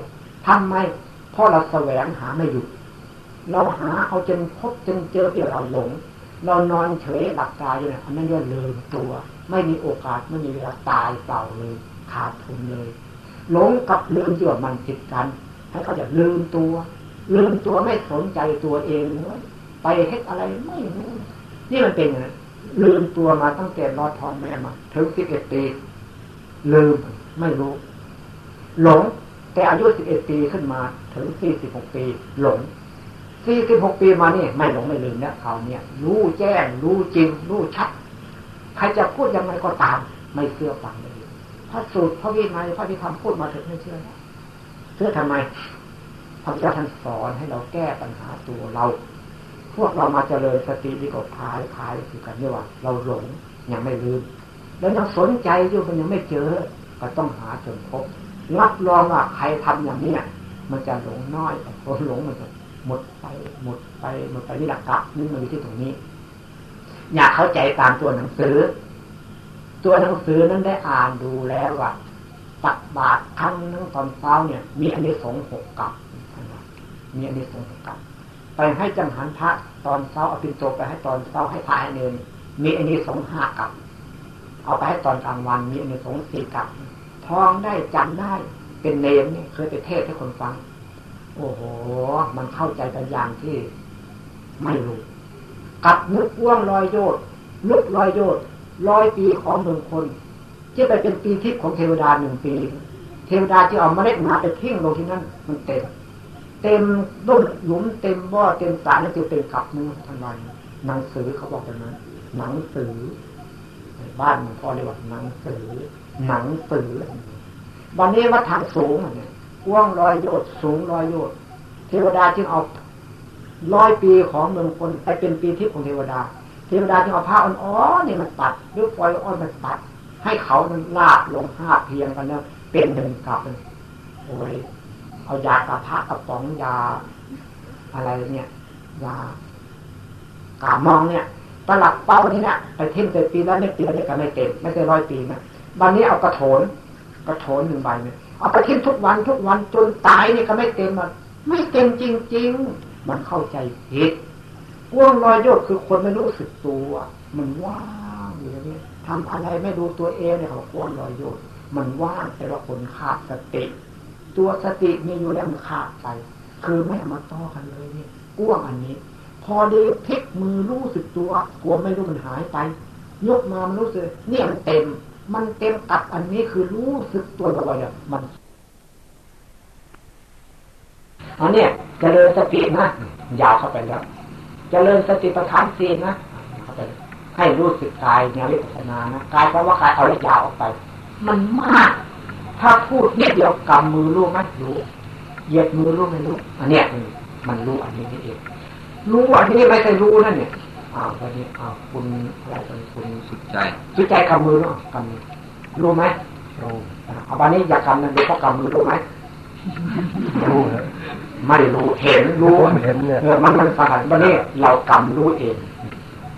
ทำไมเพราะเราแสวงหาไม่หยุดเราหาเอาจนพบจนเจอที่เราหลง เรานอนเฉยหลับตาอยู่เนี่ยอันนั้นเรียกลืมตัว ไม่มีโอกาสไม่มีเวลาตายเปล่าเลย ขาดทุนเลย หลงกับลืมที่ว่มันติดกัน ให้เขาจะลืมตัว ลืมตัวไม่สนใจตัวเองเลยไปเฮ็ดอะไรไม่รู้นี่มันเป็นอย่างนั้นลืมตัวมาตั้งแต่รอดทองแม่มาถึงสิบเอ็ดปีลืมไม่รู้ หลง แต่อายุสิบเอ็ดปีขึ้นมา ถึงสี่สิบหกปี หลงสี่สิบหกปีมานี่ไม่หลงไม่ลืมเนี่ยเขาเนี่ยรู้แจ้ง รู้จริง รู้ชัด ใครจะพูดยังไงก็ตาม ไม่เชื่อฟังเลยพระสูตรพระวินัยพระพิธรรมพูดมาถึงไม่เชื่อเชื่อทำไม พระเจ้าท่านสอนให้เราแก้ปัญหาตัวเรา พวกเรามาเจริญสติดีกว่าพายพายคือกันนี่ว่า เราหลงยังไม่ลืม แล้วยังสนใจอยู่มันยังไม่เจอ ก็ต้องหาจนพบรับรองว่าใครทำอย่างนี้มันจะหลงน้อยแต่คนหลงมันจะหมดไป หมดไปหมดไปนี่หลักกะนี่มันอยู่ที่ตรงนี้ อยากเข้าใจตามตัวหนังสือ ตัวหนังสือนั้นได้อ่านดูแล้วว่าตักบาตรครั้งนึงตอนเช้าเนี่ย มีอันนี้สงหกกับ มีอันนี้สงกับไปให้จังหันพระตอนเช้าเอาปินโตไปให้ตอนเช้าให้พายเนินมีอันนี้สงห้ากับเอาไปให้ตอนกลางวันมีอันนี้สงสี่กับท้องได้จำได้เป็นเนมเนี่ยเคยไปเทศให้คนฟัง โอ้โห มันเข้าใจกันอย่างที่ไม่รู้กับนึกว่วงลอยโยดนึกลอยโยดลอยปีของหนึ่งคนที่ไปเป็นปีทิพย์ของเทวดาหนึ่งปี เทวดาที่เอาเมล็ดมาไปทิ้งลงที่นั่นมันเต็ม เต็มดุนหลุมเต็มบ่อเต็มสารแล้วจะเป็นกับนึงทันวันหนังสือเขาบอกแบบนั้นหนังสือ บ้านพ่อเรียกว่าหนังสือ หนังสือวันนี้ว่าทางสูงเนี่ยกว้างร้อยโยชน์สูงร้อยโยชน์เทวดาจึงเอาร้อยปีของเมืองคนไปเป็นปีทิพย์ของเทวดา เทวดาจึงเอาผ้าอ่อนๆนี่มันตัดด้วยฟอยอ่อนมันตัด ให้เขามันลาบลงห้าเพียงกันแล้วเป็นหนึ่งกับเลยโอ้ย เอายากระพะกระป๋องยา อะไรเนี่ย ยากามองเนี่ยตลับเป้านี่เนี่ยไปทิ้งเต็มปีแล้วไม่ปีแล้วก็ไม่เต็มไม่ใช่ร้อยปีนะวันนี้เอากระโถน กระโถนหนึ่งใบเนี่ยเอาไปทิ้งทุกวันทุกวันจนตายเนี่ยก็ไม่เต็มมัน ไม่เต็มจริง ๆ มันเข้าใจผิดว่วงลอยโยดคือคนไม่รู้สึกตัว มันว่างอยู่อย่างนี้ทำอะไรไม่ดูตัวเองเนี่ยเขาว่วงลอยโยดมันว่างแต่ว่าคนขาดสติ ตัวสติมีอยู่แล้วมันขาดไป คือไม่มาต่อกันเลยเนี่ยก้วงอันนี้ พอดีพลิกมือรู้สึกตัวกลัวไม่รู้มันหายไป ยกมามันรู้สึกเนี่ยมันเต็ม มันเต็มกับอันนี้คือรู้สึกตัวเราเนี่ยมันอันนี้จเจริญสตินะยาวเข้าไปแล้วจเจริญสติประธานสีนะเข้าไปให้รู้สึกกายเนี่ยวิปัสนานะกายเพราะว่ากายเอายาวออกไป มันมาก ถ้าพูดนิดเดียวกำมือรู้ไหมรู้เหยียดมือรู้ไม่รู้อันเนี้ยมันรู้อันนี้นี่เองรู้อันนี้ไม่ใช่รู้นั่นเนี่ยอ้าววันนี้อ้าวคุณอะไรกันคุณสุดใจสุดใจกำมือหรอกำมือรู้ไหมรู้เอาวันนี้อยากกำนั่นเดี๋ยวก็กำมือรู้ไหมรู้ไม่ได้รู้เห็นรู้เห็นเนี่ยมันมันสังวันนี้เรากำรู้เอง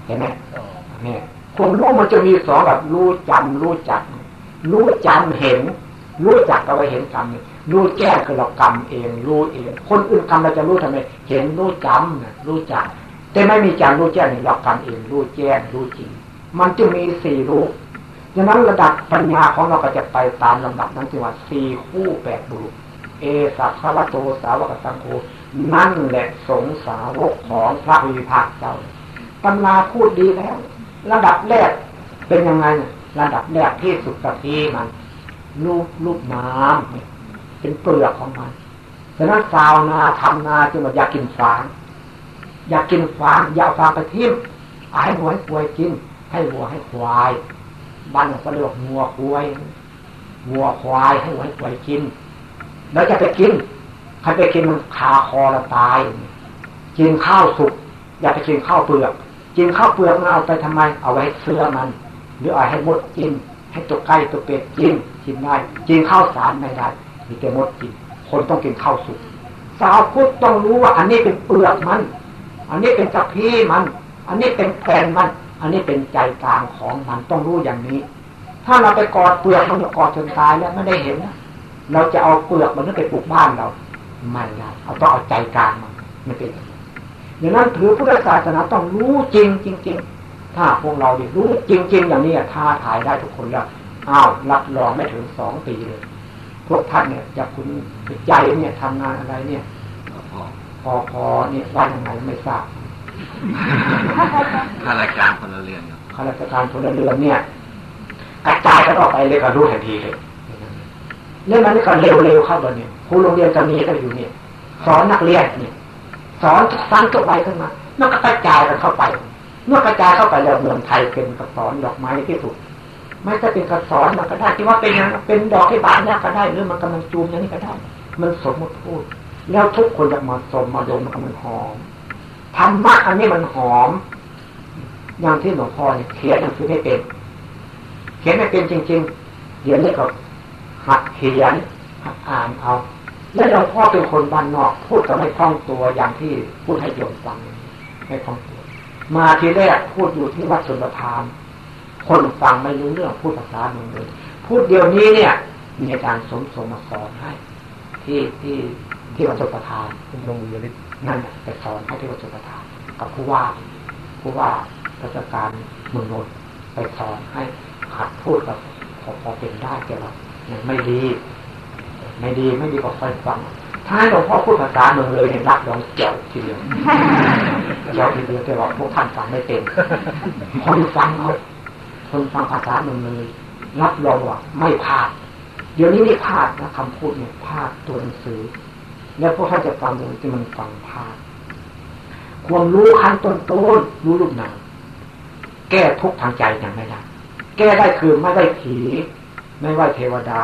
เห็นไหมเนี่ยความรู้มันจะมีสองแบบรู้จำรู้จัก รู้จำเห็น รู้จักก็ไปเห็นกรรมนี่รู้แก้คือเรากรรมเองรู้เอง คนอื่นกรรมเราจะรู้ทำไม เห็นรู้จำรู้จัก แต่ไม่มีจำรู้แจ้งเรากรรมเอง รู้แจ้งรู้จริง มันจะมีสี่รู้ดังนั้นระดับปัญญาของเราก็จะไปตามลำดับนั้นที่ว่าสี่คู่แปดบุรุษเอสัพพะโตสาวกสังโฆนั่นแหละสงสาวกของพระวิภาคเจ้าตำราพูดดีแล้ว ระดับแรกเป็นยังไง ระดับแรกที่สุดกับที่มัน รูปรูปน้ำเป็นเปลือกของมันฉะนั้นชาวนาทำนาจึงว่าอยากกินฟาง อยากกินฟางอยากฟางไปทิ่มให้หัวให้ควายกิน ให้วัวให้ควายบ้านเขาเรียกวัวควายวัวควายให้หัวให้ควายกิน แล้วจะไปกินใครไปกินมันคาคอละตายกินข้าวสุกอย่าไปกินข้าวเปลือกกินข้าวเปลือกมันเอาไปทำไม เอาไว้เสื้อมัน หรือเอาให้มดกิน ให้ตัวไก่ตัวเป็ดกินกินได้กินข้าวสารไม่ได้มีแต่มดกิน คนต้องกินข้าวสุกสาวพุทธต้องรู้ว่า อันนี้เป็นเปลือกมัน อันนี้เป็นกระพี้มัน อันนี้เป็นแผ่นมัน อันนี้เป็นใจกลางของมันต้องรู้อย่างนี้ ถ้าเราไปกอดเปลือกมันจะกอดจนตายแล้วไม่ได้เห็นนะเราจะเอาเปลือกมันไปปลูกบ้านเราไม่ได้เอาต้องเอาใจกลางมันไม่เป็นอย่างนั้นถือพุทธศาสนาต้องรู้จริงจริงๆ ถ้าพวกเราดิรู้จริง ๆ อย่างนี้ท้าทายได้ทุกคนแล้วอ้าวรับรองไม่ถึงสองปีเลย พวกท่านเนี่ยจะคุณใจเนี่ยทำงานอะไรเนี่ย พอพอเนี่ยว่ายังไงไม่ทราบข้าราชการพลเรือนข้าราชการพลเรือนเนี่ยกระจายกันออกไปเลยก็รู้ทันทีเลยเรื่องนั้นก็เร็วๆเข้าไปเนี่ยครูโรงเรียนจะมีก็อยู่เนี่ย สอนนักเรียนเนี่ย สอนสั้นจบไปขึ้นมาเมื่อกระจายกันเข้าไป เมื่อกระจายเข้าไปแล้วเมืองไทยเป็นกระสอนดอกไม้ที่สุดไม่ใช่เป็นกระสอนมันก็ได้ที่ว่าเป็นเป็นดอกที่บานเนี่ก็ได้หรือมันกำลังจูมอย่างนี้ก็ได้ มันสมมติพูด แล้วทุกคนจะมาสมมาดมมันหอมธรรมะอันนี้มันหอม อย่างที่หลวงพ่อเนี่ยเขียนหนังสือไม่เป็น เขียนไม่เป็นจริง ๆ เดี๋ยวนี้ก็หัดเขียนหัดอ่านเอาแล้วหลวงพ่อเป็นคนบ้านนอก พูดก็ไม่คล่องตัวอย่างที่พูดให้โยมฟังไม่คล่องตัว มาทีแรกพูดอยู่ที่วัดสุนทรคนฟังไม่รู้เรื่องพูดภาษาหนึ่งเลยพูดเดี๋ยวนี้เนี่ย มีอาจารย์สมสมมาสอนให้ ที่ที่ที่วัดสุประทานคุณลงมือฤทธิ์นั่นไปสอนให้ที่วัดสุประทาน กับผู้ว่าผู้ว่าราชการเมืองนนท์ไปสอนให้หัดพูดกับพอเป็นได้แต่ว่าไม่ดี ไม่ดีไม่ดีกว่อยฟัง ถ้าหลวงพ่อพูดภาษาเมืองเลยเนี่ยรักลองเจียวทีเดียวเจียวทีเดียวแต่ว่าพวกท่านฟังไม่เป็นคนฟังเขาคนฟังภาษาเมืองเลยรับรองว่าไม่พลาด เดี๋ยวนี้ไม่พลาดนะคำพูดเนี่ยพลาดตัวหนังสือ แล้วพวกท่านจะฟังดูที่มันฟังพลาดความรู้ขั้นต้นต้นรู้รูปนามแก้ทุกทางใจยังไม่ได้ แก้ได้คือไม่ได้ผี ไม่ว่าเทวดา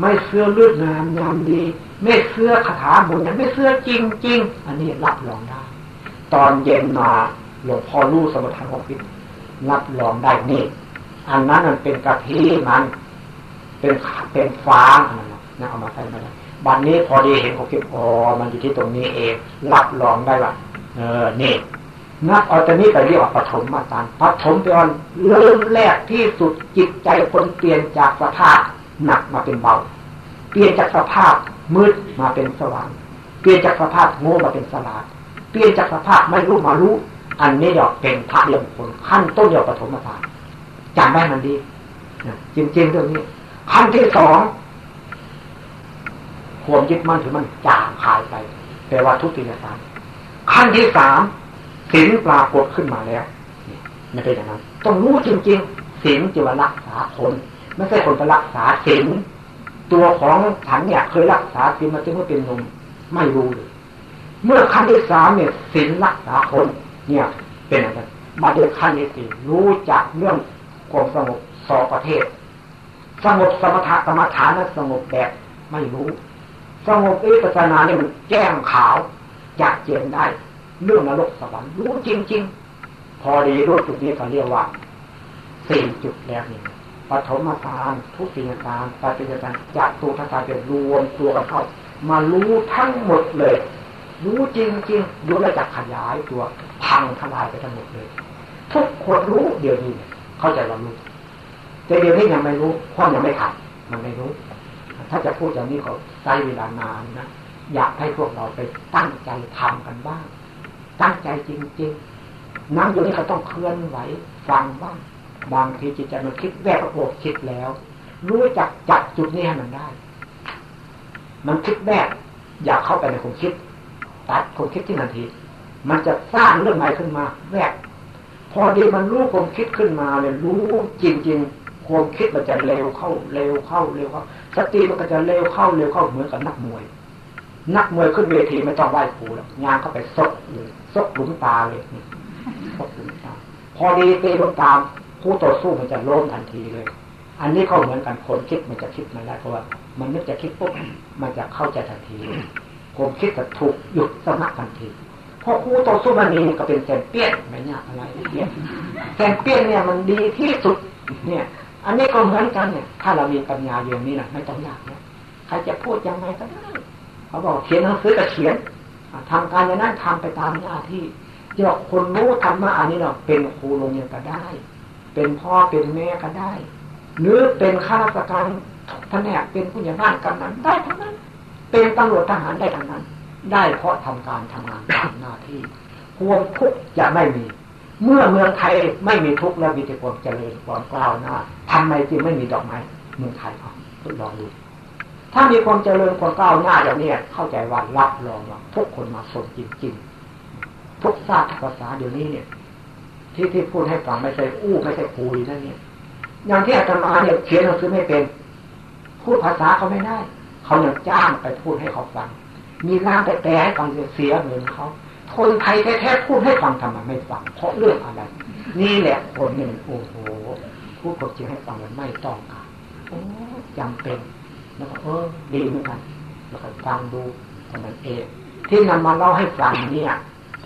ไม่เสื้อเลือดงามยามดี ไม่เสื้อคาถาบุญไม่เสื้อจริงจริงอันนี้รับรองได้ ตอนเย็นมาหลวงพ่อรู้สมถะออฟฟิศรับรองได้นี่อันนั้นมันเป็นกะทิมันเป็นเป็นฟางอันนั้นนะเอามาใส่มาได้บันนี้พอดีเห็นเขาคิดอ๋อมันอยู่ที่ตรงนี้เองรับรองได้ว่าเออนี่นับเอาตอนนี้ไปเรียกว่าปฐมมาตานปฐมเป็นเริ่มแรกที่สุดจิตใจคนเปลี่ยนจากสภาพหนักมาเป็นเบา เปลี่ยนจากสภาพ มืดมาเป็นสว่าง เปลี่ยนจากสภาพโง่มาเป็นสลาดเปลี่ยนจากสภาพไม่รู้มารู้ อันนี้เดียวเป็นพระเรื่องคนขั้นต้นเดียวปฐมมาตานจำได้มันดีจริงๆเรื่องนี้ขั้นที่สองความยึดมั่นถือมันจางหายไปแปลว่าทุติยสารขั้นที่สามศีลปรากฏขึ้นมาแล้วไม่เป็นอย่างนั้นต้องรู้จริงๆศีลจะว่ารักษาคน ไม่ใช่คนไปรักษาศีล ตัวของฉันเนี่ยเคยรักษาศีลมาจนเมื่อเป็นนมไม่รู้เลยเมื่อขั้นที่สามเนี่ยศีลรักษาคน เนี่ย เป็นอะไรมาเดินขั้นที่สี่รู้จักเรื่องความสงบสอประเทศ สงบสมถะกรรมฐานและสงบแบบไม่รู้ สงบอิปัสนาเนี่ยมันแจ้งขาวอยากเจนได้ เรื่องนรกสวรรค์รู้จริง ๆ พอดีรู้จุดนี้เขาเรียกว่าสี่จุดแล้วนี่ ปฐมฌานทุติยฌานปฏิยฌานจากตัวทานเป็นรวมตัวกันเข้ามารู้ทั้งหมดเลย รู้จริงๆรู้แล้วจะขยายตัวพังทลายไปทั้งหมดเลย ทุกคนรู้เดี๋ยวนี้ เข้าใจว่ารู้แต่เดี๋ยวนี้ยังไม่รู้เพราะยังไม่ทำมันไม่รู้ ถ้าจะพูดอย่างนี้ก็ใช้เวลานานนะอยากให้พวกเราไปตั้งใจทำกันบ้าง ตั้งใจจริงๆนั่งอยู่นี่ก็ต้องเคลื่อนไหวฟังบ้าง บางทีจิตใจมันคิดแวบโอบคิดแล้ว รู้จักจับจุดนี้ให้มันได้ มันคิดแวบอยากเข้าไปในความคิด ตัดความคิดที่มันที มันจะสร้างเรื่องใหม่ขึ้นมา แวบพอดีมันรู้ความคิดขึ้นมาเลยรู้จริง ๆ ความคิดมันจะเร็วเข้าเร็วเข้าเร็วเข้าสติมันก็จะเร็วเข้าเร็วเข้าเหมือนกับนักมวย นักมวยขึ้นเวทีไม่ต้องไหว้ครูแล้วงานเข้าไปซกเลยซกหลุมตาเลยซกหลุมตา พอดีตีลงตาม ผู้ต่อสู้มันจะล้มทันทีเลย อันนี้ก็เหมือนกันคนคิดมันจะคิดมาได้เพราะว่า มันนึกจะคิดปุ๊บมันจะเข้าใจทันทีผมคิดจะถูกหยุดสมัครทันทีเพราะคู่ต่อสู้มันนี้ก็เป็นแซนเปี้ยนไม่ยากอะไรเปี้ยนแซนเปี้ยนเนี่ยมันดีที่สุด เนี่ย อันนี้ก็เหมือนกันเนี่ย ถ้าเรามีปัญญาอย่างนี้นะไม่ต้องยากนะใครจะพูดยังไงก็ได้เขาบอกเขียนหนังสือก็เขียนทำการอย่างนั้นทำไปตามหน้าที่จะบอกคนรู้ธรรมะอันนี้เนาะเป็นครูโรงเรียนก็ได้ เป็นพ่อเป็นแม่ก็ได้ หรือเป็นข้าราชการแผนกเป็นผู้ใหญ่บ้านกำนันได้ทั้งนั้น เป็นตำรวจทหารได้ทั้งนั้น ได้เพราะทำการทำงานตามหน้าที่ความทุกข์จะไม่มี เมื่อเมืองไทยไม่มีทุกข์แล้วมีแต่ความเจริญความกล้าวหน้าทำไมจึงไม่มีดอกไม้เมืองไทยครับทดลองดูถ้ามีความเจริญความกล้าวหน้าอย่างนี้เข้าใจว่ารับรองว่าทุกคนมาสนจริงๆทุกศาสตร์ภาษาเดี๋ยวนี้เนี่ย ที่ที่พูดให้ฟังไม่ใช่อู้ไม่ใช่คุยนั่นนี่อย่างที่อาตมาเนี่ยเขียนหนังสือไม่เป็น พูดภาษาเขาไม่ได้ เขาอยากจ้างไปพูดให้เขาฟัง มีร่างแต่แต่ให้ฟังเสียเงินเขาคนไทยแท้ๆพูดให้ฟังทำไมไม่ฟังเพราะเรื่องอะไร นี่แหละคนนี่มันโอ้โหพูดความจริงให้ฟังมันไม่ต้องการโอ้จำเป็นแล้วก็เออดีเหมือนกันแล้วก็ฟังดูท่านั้นเองที่นำมาเล่าให้ฟังเนี่ย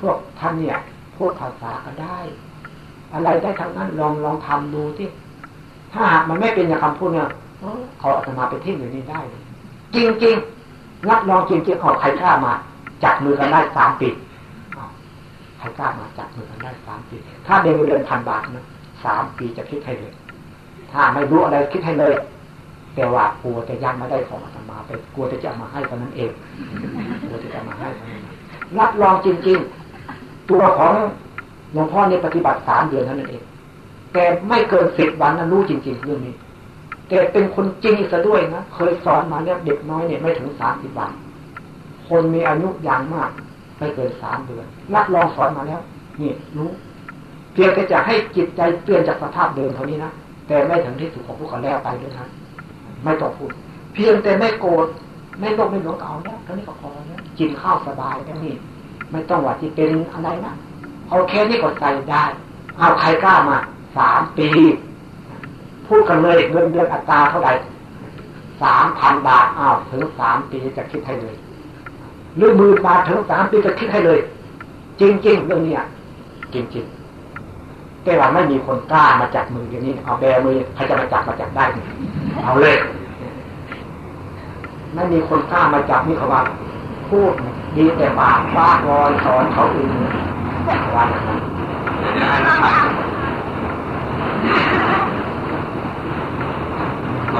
พวกท่านเนี่ยพูดภาษาก็ได้ อะไรได้ทั้งนั้นลองลองทำดูที่ถ้าหากมันไม่เป็นอย่างคำพูดเนี่ยเขาอาตมาไปที่อยู่นี่ได้ จริงจริงรับรองจริงจริงเขาใครกล้ามาจับมือกันได้สามปีใครกล้ามาจับมือกันได้สามปี ถ้าเดือนเดือนพันบาทนะสามปีจะคิดให้เลยถ้าไม่รู้อะไรคิดให้เลย แต่ว่ากลัวจะยังไม่ได้ของอาตมาไปกลัวจะจะมาให้เท่านั้นเองกลัวจะจะมาให้เท่านั้นรับรองจริง ๆ ตัวของ หลวงพ่อเนี่ยปฏิบัติสามเดือนเท่านั้นเองแต่ไม่เกินสิบวันนะรู้จริงๆเรื่องนี้แต่เป็นคนจริงซะด้วยนะเคยสอนมาเนี่ยเด็กน้อยเนี่ยไม่ถึงสามสิบวันคนมีอายุอย่างมาก ไม่เกินสามเดือนรับรองสอนมาแล้วนี่รู้เพียงแต่จะให้จิตใจเปลี่ยนจากสภาพเดิมเท่านี้นะแต่ไม่ถึงที่สุดของพวกเขาแล้วไปด้วยนะไม่ต้องพูด เพียงแต่ไม่โกรธไม่โลภไม่หลงเก่าแล้วเท่านี้ก็พอแล้วกินข้าวสบายแค่นี้ไม่ต้องว่าที่เป็นอะไรนะ เอาแค่นี้ก็ใส่ได้ เอาใครกล้ามาสามปีพูดกันเลยเงินเดือนอัตราเท่าไหร่สามพันบาทอ้าวถึงสามปีจะคิดให้เลยหรือมือบาทถึงสามปีจะคิดให้เลย จริง ๆ เรื่องนี้จริง ๆ แต่ว่าไม่มีคนกล้ามาจับมืออย่างนี้เอาแบมือใครจะมาจับมาจับได้เอาเลยไม่มีคนกล้ามาจับนี่เขาว่าพูดดีแต่ปากว่าบอนสอนเขาอื่น ก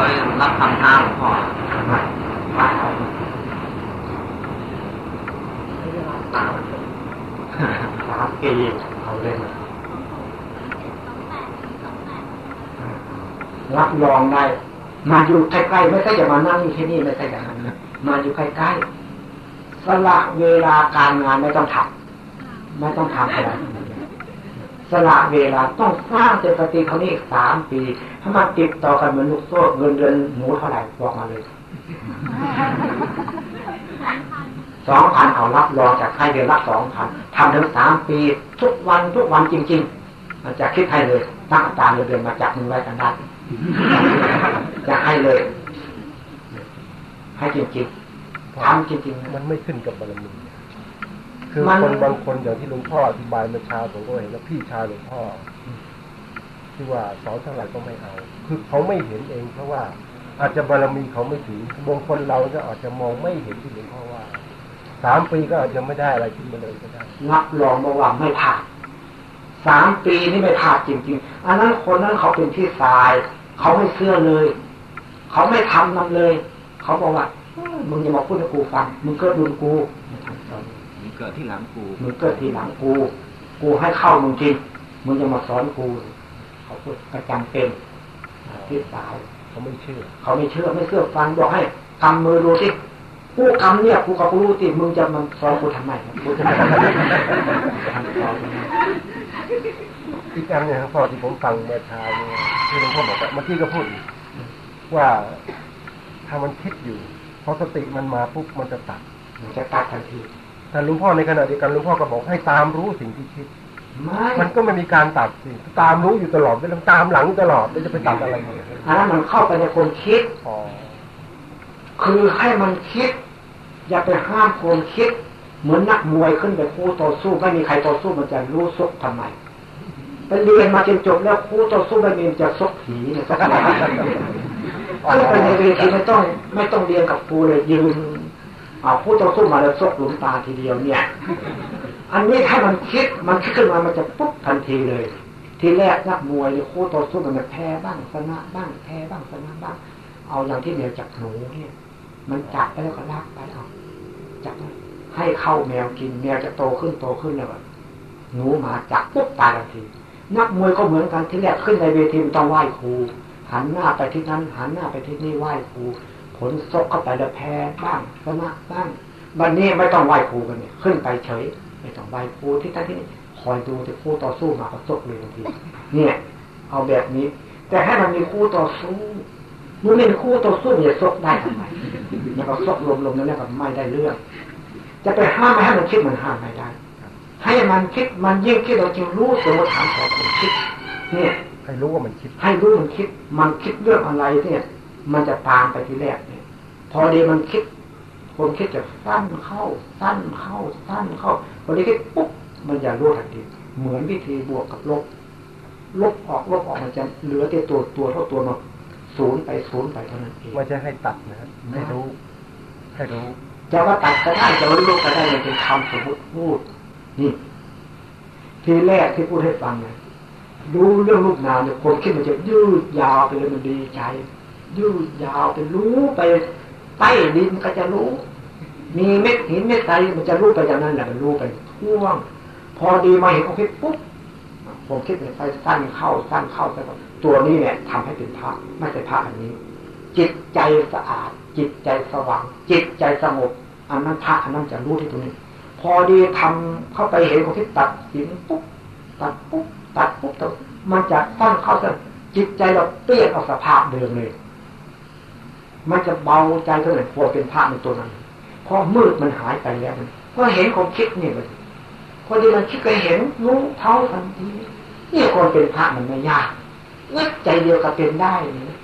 ็รับคำท้าของพ่อสามปีเอาเลยรับรองได้ มาอยู่ใกล้ๆไม่ใช่จะมานั่งอยู่ที่นี่ไม่ใช่อย่างนั้นมาอยู่ใกล้ๆสละเวลาการงานไม่ต้องทำ ไม่ต้องทำอะไรสละเวลาต้องสร้างเจตสติเขานี่สามปีถ้ามาติดต่อกันเหมือนลูกโซ่เงินเดือนหมูเท่าไหร่บอกมาเลยสองพันเอารับรองจากใครเดือนรับสองพันทำถึงสามปี ทุกวันทุกวันจริงๆมันจะคิดให้เลยตั้งตาเดือนมาจากมือไว้กันได้จะให้เลย ให้จริงๆทำจริงๆ มันไม่ขึ้นกับบารมี คือคนบางคนอย่างที่หลวงพ่ออธิบายเมื่อเช้าผมก็เห็นแล้วพี่ชายหลวงพ่อที่ว่าสอนเท่าไหร่ก็ไม่เอา คือเขาไม่เห็นเองเพราะว่าอาจจะบารมีเขาไม่ถึงบางคนเราจะอาจจะมองไม่เห็นที่หลวงพ่อว่าสามปีก็อาจจะไม่ได้อะไรขึ้นมาเลยก็ได้นับรองมาว่าไม่ผ่านสามปีนี่ไม่ผ่านจริงๆ อันนั้นคนนั้นเขาเป็นที่ทราย เขาไม่เชื่อเลย เขาไม่ทำนั่นเลย เขาบอกว่ามึงอย่ามาพูดให้กูฟัง มึงเกิดดุนกูมึง เกิดที่หลังกูมึงเกิดที่หลังกู กูให้เข้ามึงจริงมึงจะมาสอนกู เขาพูดกระจังเป็นที่สายเขาไม่เชื่อ เขาไม่เชื่อไม่เชื่อฟังบอกให้กำมือดูสิกูกำเนี่ยกูกับกูรู้สิมึงจะมันสอนกูทำไมกูจะไม่อีกอันเนี่ยครับพ่อที่ผมฟังเมื่อเช้าเนี่ยที่หลวงพ่อบอกว่าเมื่อกี้ก็พูดว่าถ้ามันคิดอยู่พอสติมันมาปุ๊บมันจะตัด มันจะตัดทันที แต่หลวงพ่อในขณะเดียวกันหลวงพ่อก็บอกให้ตามรู้สิ่งที่คิดมันก็ไม่มีการตัดสิตามรู้อยู่ตลอดไม่ต้องตามหลังตลอดไม่จะไปตัดอะไรเนี่ยอันนั้นมันเข้าไปในคนคิดคือให้มันคิด อย่าไปห้ามคนคิด เหมือนนักมวยขึ้นไปคู่ต่อสู้ไม่มีใครต่อสู้มันจะรู้สุกทำไมไปเรียนมาจนจบแล้วคู่ต่อสู้ไม่มีจะซกผีเนี่ยสักอะไรขึ้นไปในเวทีไม่ต้อง ไม่ต้องเรียนกับครูเลยยืน เอาคู่ต่อสู้มาแล้วซกหลุมตาทีเดียวเนี่ย อันนี้ถ้ามันคิดมันคิดขึ้นมามันจะปุ๊บทันทีเลย ทีแรกนักมวยคู่ต่อสู้มันแพ้บ้างชนะบ้างแพ้บ้างชนะบ้าง เอาอย่างที่เดียวจับหนูเนี่ย มันจับไปแล้วก็ลากไปเอาจับให้เข้าแมวกินแมวจะโตขึ้นโตขึ้นแล้วหนูมาจับปุ๊บตายทันที นักมวยก็เหมือนกันที่แรกขึ้นในเวทีมันต้องไหว้ครูหันหน้าไปที่นั้นหันหน้าไปที่นี่ไหว้ครู ผลซกเข้าไปแล้วแพ้บ้างชนะบ้างวันนี้ไม่ต้องไหว้ครูกันเนี่ยขึ้นไปเฉย ไม่ต้องไหว้ครูที่ท่านที่คอยดูที่ครูต่อสู้มาก็ซกเลยทันทีเนี่ย เอาแบบนี้ แต่ให้มันมีคู่ต่อสู้มันไม่มีคู่ต่อสู้มันจะซกได้ทำไมแล้วก็ซกลมๆนั่นแหละก็ไม่ได้เรื่องจะไปห้ามไม่ให้มันคิดมันห้ามไม่ได้ ให้มันคิดมันยิ่งคิดเราจึงรู้สมมติฐานของมันคิด เนี่ยให้รู้ว่ามันคิด ให้รู้มันคิด มันคิดเรื่องอะไรเนี่ย มันจะตามไปทีแรกเนี่ย พอดีมันคิดคนคิดจะสั้นเข้า สั้นเข้า สั้นเข้าพอดีคิดปุ๊บมันจะรู้ทันทีเหมือนวิธีบวกกับลบ ลบออกลบออกมันจะเหลือแต่ตัวตัวเท่าตัวเนาะศูนย์ไปศูนย์ไปเท่านั้นเองไม่ใช่ให้ตัดนะครับให้รู้ให้รู้จะว่าตัดก็ได้จะว่ารู้ก็ได้เป็นคำสมมติพูดนี่ทีแรกที่พูดให้ฟังเนี่ยรู้เรื่องลูกนามเนี่ยคนคิดมันจะยืดยาวไปเลยมันดีใจ ยืดยาวไปรู้ไป ใต้ดินก็จะรู้ มีเม็ดหินเม็ดใสมันจะรู้ไปอย่างนั้นแหละมันรู้ไปท่วง พอดีมาเห็นเขาคิดปุ๊บผมคิดไปสั้นเข้าสั้นเข้าแล้วตัวนี้เนี่ยทำให้เป็นพระไม่ใช่พระอันนี้ จิตใจสะอาด จิตใจสว่าง จิตใจสงบอันนั้นพระอันนั้นจะรู้ที่ตรงนี้ พอดีทำเข้าไปเห็นเขาคิดตัดหินปุ๊บตัดปุ๊บตัดปุ๊บมันจะตั้งเข้าจิตใจเราเปลี่ยนออกสภาพเดิมเลย มันจะเบาใจเท่าไหร่พอเป็นพระในตัวนั้นพอมืดมันหายไปแล้วมันพอเห็นความคิดนี่มันพอดีมันคิดไปเห็นรู้เท่าทันทีนี่คนเป็นพระมันไม่ยากนึกใจเดียวก็เป็นได้นี่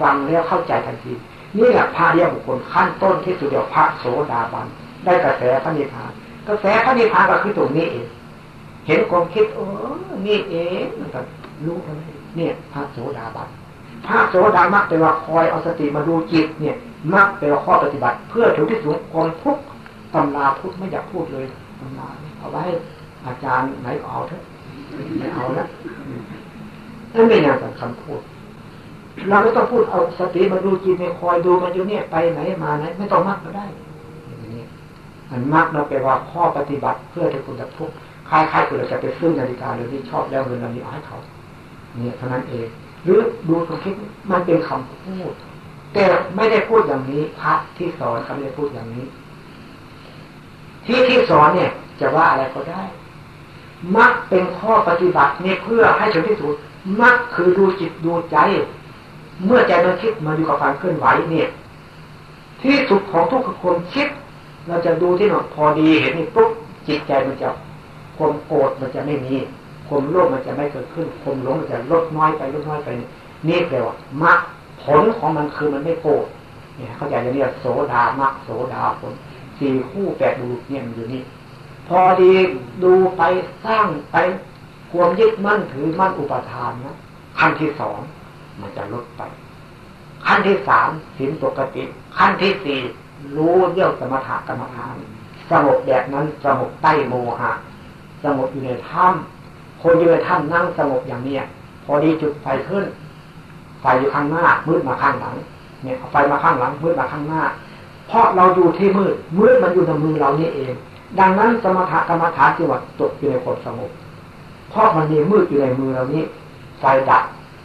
ฟังแล้วเข้าใจทันที นี่แหละพระเรียกบุคคลขั้นต้นที่สุดเดียวพระโสดาบันได้กระแสพระนิพพานกระแสพระนิพพานก็คือตรงนี้เองเห็นความคิดโอ้นี่เองมันก็รู้อะไรเนี่ยพระโสดาบัน พระโสดามักแต่ว่าคอยเอาสติมาดูจิตเนี่ยมักแต่ว่าข้อปฏิบัติ เพื่อถึงที่สุดความทุกข์ตำราพุทธไม่อยากพูดเลยตำราเอาไว้อาจารย์ไหนเอาเถอะไม่เอาละนั่นไม่น่าสำคัญพูดเราไม่ต้องพูดเอาสติมาดูจิตในคอยดูมันอยู่เนี่ยไปไหนมาไหนไม่ต้องมักก็ได้อย่างนี้มันมักเราแปลว่าข้อปฏิบัติเพื่อที่คุณจะทุกข์คล้ายๆคือเราจะไปซื้อนาฬิกาหรือที่ชอบแล้วเงินเรานี้เอาให้เขา เนี่ยเท่านั้นเอง หรือดูความคิดมันเป็นคำพูด แต่ไม่ได้พูดอย่างนี้พระที่สอนเขาไม่ได้พูดอย่างนี้ ที่ที่สอนเนี่ย จะว่าอะไรก็ได้มักเป็นข้อปฏิบัติเนี่ยเพื่อให้ถึงที่สุดมักคือดูจิตดูใจ เมื่อใจมันคิดมาอยู่กับการเคลื่อนไหวเนี่ย ที่สุดของทุกคนคิด เราจะดูที่หนอพอดีเห็นนี่ปุ๊บจิตใจมันจะความโกรธมันจะไม่มี ความโลภมันจะไม่เกิดขึ้นความหลงมันจะลดน้อยไปลดน้อยไป นี่แปลว่ามรรคผลของมันคือมันไม่โกรธเนี่ยเข้าใจอย่างนี้โสดามรรคโสดาผลสี่คู่แปดบุรุษเนี่ยมันอยู่นี่ พอดีดูไปสร้างไปความยึดมั่นถือมั่นอุปทานนะขั้นที่สองมันจะลดไป ขั้นที่สามสินปกติ ขั้นที่สี่รู้เรื่องสมถะกรรมฐานสงบแบบนั้นสงบใต้โมหะสงบอยู่ในถ้ำ คนยู่ในถ้ำนั่งสงบอย่างเนี้ยพอดีจุดไฟขึ้น ไฟอยู่ข้างหน้า มืดมาข้างหลัง เนี่ยไฟมาข้างหลัง มืดมาข้างหน้า เพราะเราอยู่ที่มืด มืดมันอยู่ในมือเรานี่เอง ดังนั้นสมถะกรรมฐานจีวัดตกอยู่ในความสงบ เพราะมันมีมืดอยู่ในมือเรานี้ ไฟดับ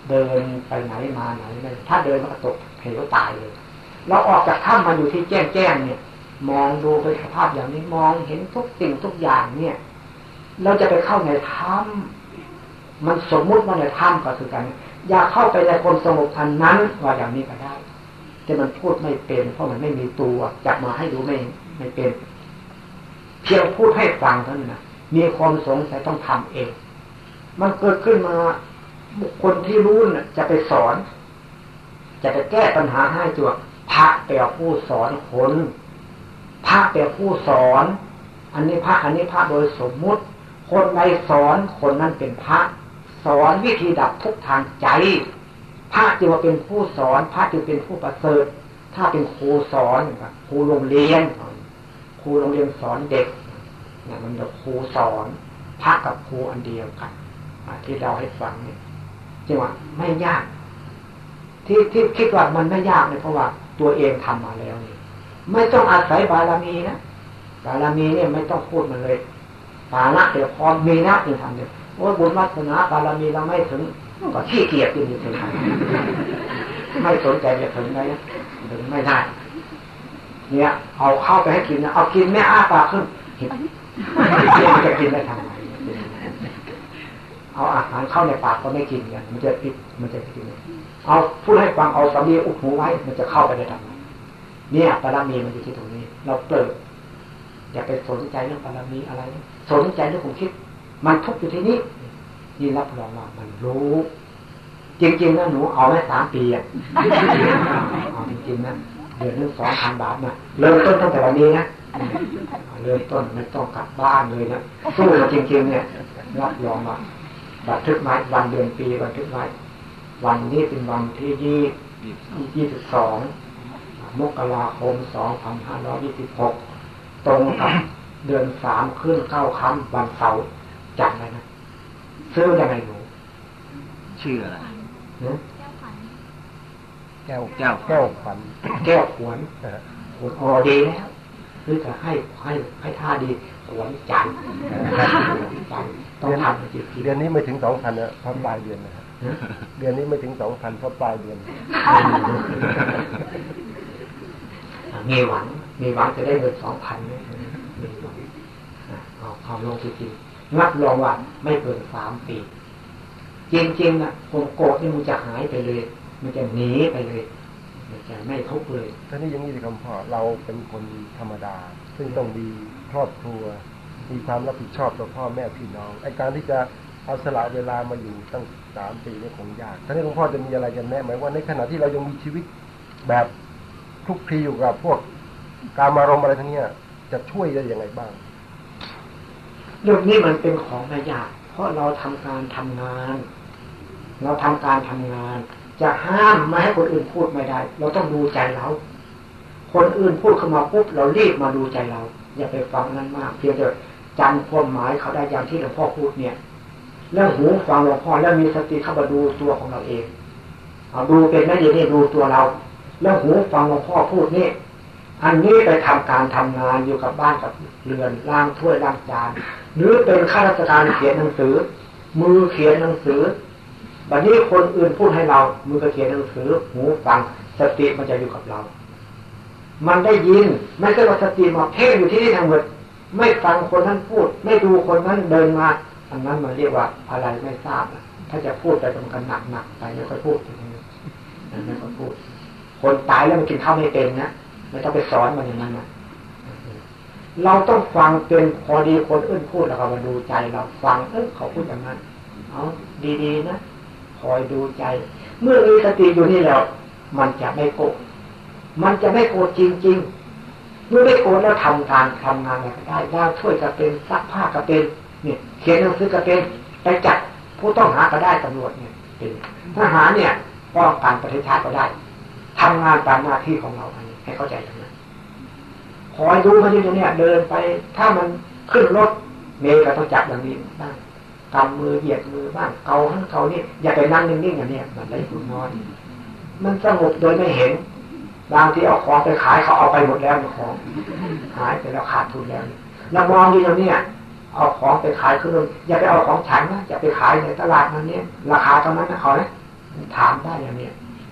เดินไปไหนมาไหนถ้าเดินมันก็ตกเหวตายเลย เราออกจากถ้ำมาอยู่ที่แจ้งแจ้งเนี่ย มองดูไปสภาพอย่างนี้ มองเห็นทุกสิ่งทุกอย่างเนี่ย เราจะไปเข้าในถ้ำมันสมมุติว่าในถ้ำก็คือกัน อย่าเข้าไปในความสงบอันนั้นว่าอย่างนี้ก็ได้ แต่มันพูดไม่เป็น เพราะมันไม่มีตัวจับมาให้ดูไม่ไม่เป็น เพียงพูดให้ฟังเท่านั้นนะมีความสงสัยต้องทำเอง มันเกิดขึ้นมาบุคคลที่รู้น่ะ จะไปสอน จะไปแก้ปัญหาให้จวกพระแปลผู้สอนคนพระแปลผู้สอน อันนี้พระอันนี้พระโดยสมมุติ คนใดสอนคนนั้นเป็นพระ สอนวิธีดับทุกทางใจ พระจึงว่าเป็นผู้สอนพระจึงเป็นผู้ประเสริฐ ถ้าเป็นครูสอนครูโรงเรียนครูโรงเรียนสอนเด็กเนี่ยมันจะครูสอนพระกับครูอันเดียวกันที่เราให้ฟังเนี่ยจึงว่าไม่ยาก ที่ที่คิดว่ามันไม่ยากเนี่ยเพราะว่าตัวเองทำมาแล้วนี่ไม่ต้องอาศัยบารมีนะบารมีเนี่ยไม่ต้องพูดมันเลย ปานะเดี๋ยวพอมมีนะจึงทำเนี่ยว่าบุญวัฒนาบารมีเราไม่ถึงก็ขี้เกียจจริงๆไม่สนใจจะถึงได้ถึงไม่ได้ เนี่ย เอาเข้าไปให้กินนะเอากินไม่อ้าปากขึ้นจะกินได้ทำไมเอาอาหารเข้าในปากก็ไม่กินกันมันจะปิดมันจะกินเอาพูดให้ฟังเอาสามีอุดหูไว้ มันจะเข้าไปได้ทำไมเนี่ยปรมีมันอยู่ที่ตรงนี้ เราเปิด อย่าไปสนใจเรื่องปรามีอะไร สนใจเรื่องผมคิด มันทุกอยู่ที่นี้นี่รับรองว่ามันรู้ จริงๆนะหนูเอาแม่สามปีอะเอาจริงๆนะเดือนนึงสองพันบาทนะเริ่มต้นตั้งแต่วันนี้นะเริ่มต้นไม่ต้องกลับบ้านเลยนะสู้จริงๆ เนี่ยรับรองว่าบันทึกไว้วันเดือนปีบันทึกไว้วันนี้เป็นวันที่ยี่ยี่สิบสองมกราคมสองพันห้าร้อยี่สิบหก ตรงกับเดือนสามขึ้นเก้าคำวันเสาร์จำไว้นะซื้อยังไงหนูชื่ออะไรแก้วแก้วแก้วขวัญแก้วขวัญขวัญออดีแล้วหรือจะให้ให้ให้ท่าดีขวัญจันทร์จันต้องทำจริงเดือนนี้ไม่ถึงสองพันนะเพราะปลายเดือนนะครับเดือนนี้ไม่ถึงสองพันเพราะปลายเดือนมีหวัง มีหวังจะได้เงินสองพันมีหวังเอาความลงจริงๆรับรองว่าไม่เกินสามปี จริงๆนะผมโกรธนี่มันจะหายไปเลย มันจะหนีไปเลยมันจะไม่ทุกเลยท่านี้ยังมีคำพ่อเราเป็นคนธรรมดา ซึ่งต้องมีครอบครัว มีความรับผิดชอบต่อพ่อแม่พี่น้องไอการที่จะเอาสละเวลามาอยู่ตั้งสามปีนี่คงยากท่านี้หลวงพ่อจะมีอะไรจะแนะไหมว่าในขณะที่เรายังมีชีวิตแบบคลุกคลีอยู่กับพวก การมารมอะไรทั้งนี้จะช่วยได้ยังไงบ้าง เรื่องนี้มันเป็นของไม่ยาเพราะเราทำการทำงาน เราทำการทำงาน จะห้ามไม่ให้คนอื่นพูดไม่ได้ เราต้องดูใจเรา คนอื่นพูดเข้ามาปุ๊บเรารีบมาดูใจเรา อย่าไปฟังนั้นมากเพียงแต่จำความหมายเขาได้อย่างที่หลวงพ่อพูดเนี่ยแล้วหูฟังหลวงพ่อแล้วมีสติเข้ามาดูตัวของเราเองเอาดูเป็นไหมเดี๋ยนี้ดูตัวเรา แล้วหูฟังหลวงพ่อพูดนี่ อันนี้ไปทำการทำงานอยู่กับบ้านกับเรือนล้างถ้วยล้างจาน หรือเป็นข้าราชการเขียนหนังสือ มือเขียนหนังสือบัดนี้คนอื่นพูดให้เรา มือก็เขียนหนังสือ หูฟังสติมันจะอยู่กับเรา มันได้ยินไม่ใช่ว่าสติมาเพ่งอยู่ที่นี่ทั้งหมดไม่ฟังคนนั้นพูด ไม่ดูคนนั้นเดินมาอันนั้นมันเรียกว่าอะไรไม่ทราบถ้าจะพูดไปตรงกันหนักๆไปไม่ค่อยพูดอย่างนี้ไม่ค่อยพูด คนตายแล้วมันกินข้าวไม่เป็นนะ ไม่ต้องไปสอนมันอย่างนั้นนะเราต้องฟังเป็นพอดีคนอื่นพูดแล้วก็มาดูใจเราฟังเออเขาพูดอย่างนั้นเอาดีๆนะคอยดูใจ เมื่อมีสติอยู่นี่แล้ว มันจะไม่โกรธมันจะไม่โกรธจริง ๆ เมื่อไม่โกนแล้วทำการทำงานอะไรก็ได้ล่าช่วยก็เป็นซักผ้าก็เป็นเนี่ยเขียนหนังสือก็เป็นไปจัดผู้ต้องหาก็ได้ตำรวจเนี่ยเป็นทหารเนี่ยป้องกันประเทศชาติก็ได้ทำงานตามหน้าที่ของเรา ให้เข้าใจทั้งนั้นคอยดูมันอยู่เนี่ยเดินไป ถ้ามันขึ้นรถเมย์ก็ต้องจับอย่างนี้บ้างกำมือเหยียดมือบ้างเกาทั้งเกานี่อย่าไปนั่งนิ่งๆอย่างนี้มันได้ผลน้อยมันสงบโดยไม่เห็นบางที่เอาของไปขายเขาเอาไปหมดแล้วของหายไปแล้วขาดทุนแล้วเรามองอยู่อย่างนี้เอาของไปขายคืออย่าไปเอาของฉันนะอย่าไปขายในตลาดนั้นเนี่ยราคาเท่านั้นนะเขาเนี่ยถามได้อย่างนี้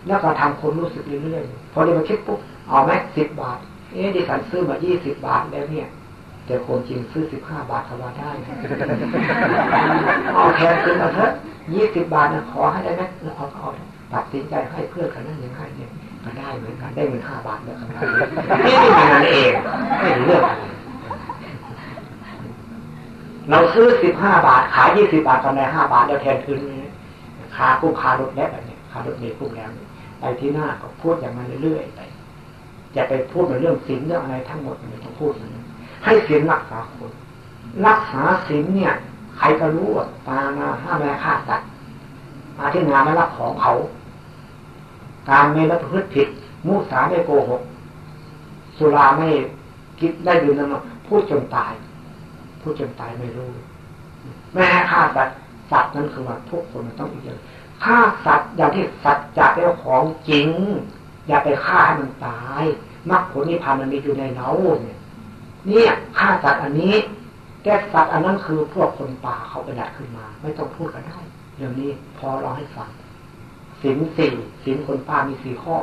แล้วก็ทำคนรู้สึกเรื่อยๆพอเดี๋ยวมาคิดปุ๊บ เอาไหมสิบบาท เอ๊ะดิฉันซื้อมายี่สิบบาทแล้วเนี่ย แต่คนจริงซื้อสิบห้าบาทเขาว่าได้เอาแทนซื้อมาเถอะยี่สิบบาทนะขอให้ได้ไหมแล้วเอาเอาตัดสินใจให้เพื่อนกันนั่นยังไงเนี่ยก็ได้เหมือนกันได้เงินห้าบาทเนี่ยครันี่เป็นนั่นเองไม่เลือกอะไรเราซื้อสิบห้าบาทขายยี่สิบาทกำไรห้าบาทแล้วแทนคืนขากุ้งคารถแล้วแบบนี้คารถเมย์กุ้งแล้วไปที่หน้าก็พูดอย่างนั้นเรื่อยๆไป จะไปพูดในเรื่องศีลเรื่องอะไรทั้งหมดไม่ต้องพูดเลยให้ศีลรักษาคน รักษาศีลเนี่ย ใครก็รู้ว่าปานาห้าแม่ฆ่าสัตว์อาที่งานไม่รับของเขา การไม่รับพฤติผิด มุสาไม่โกหก สุราไม่คิดได้ดื่มน้ำพูดจนตาย พูดจนตายไม่รู้แม่ฆ่าสัตว์สัตว์นั้นคือว่าทุกคนมันต้องอีกอย่างฆ่าสัตว์อย่างที่สัตว์จะเป็นของจริง อย่าไปฆ่าให้มันตายมรรคผลนิพพานมันมีอยู่ในเราเนี่ย เนี่ยฆ่าสัตว์อันนี้แต่สัตว์อันนั้นคือพวกคนป่าเขาไปดัดขึ้นมา ไม่ต้องพูดกันได้เรื่องนี้พอเราให้ฟังสินสี่สินคนป่ามีสี่ข้อ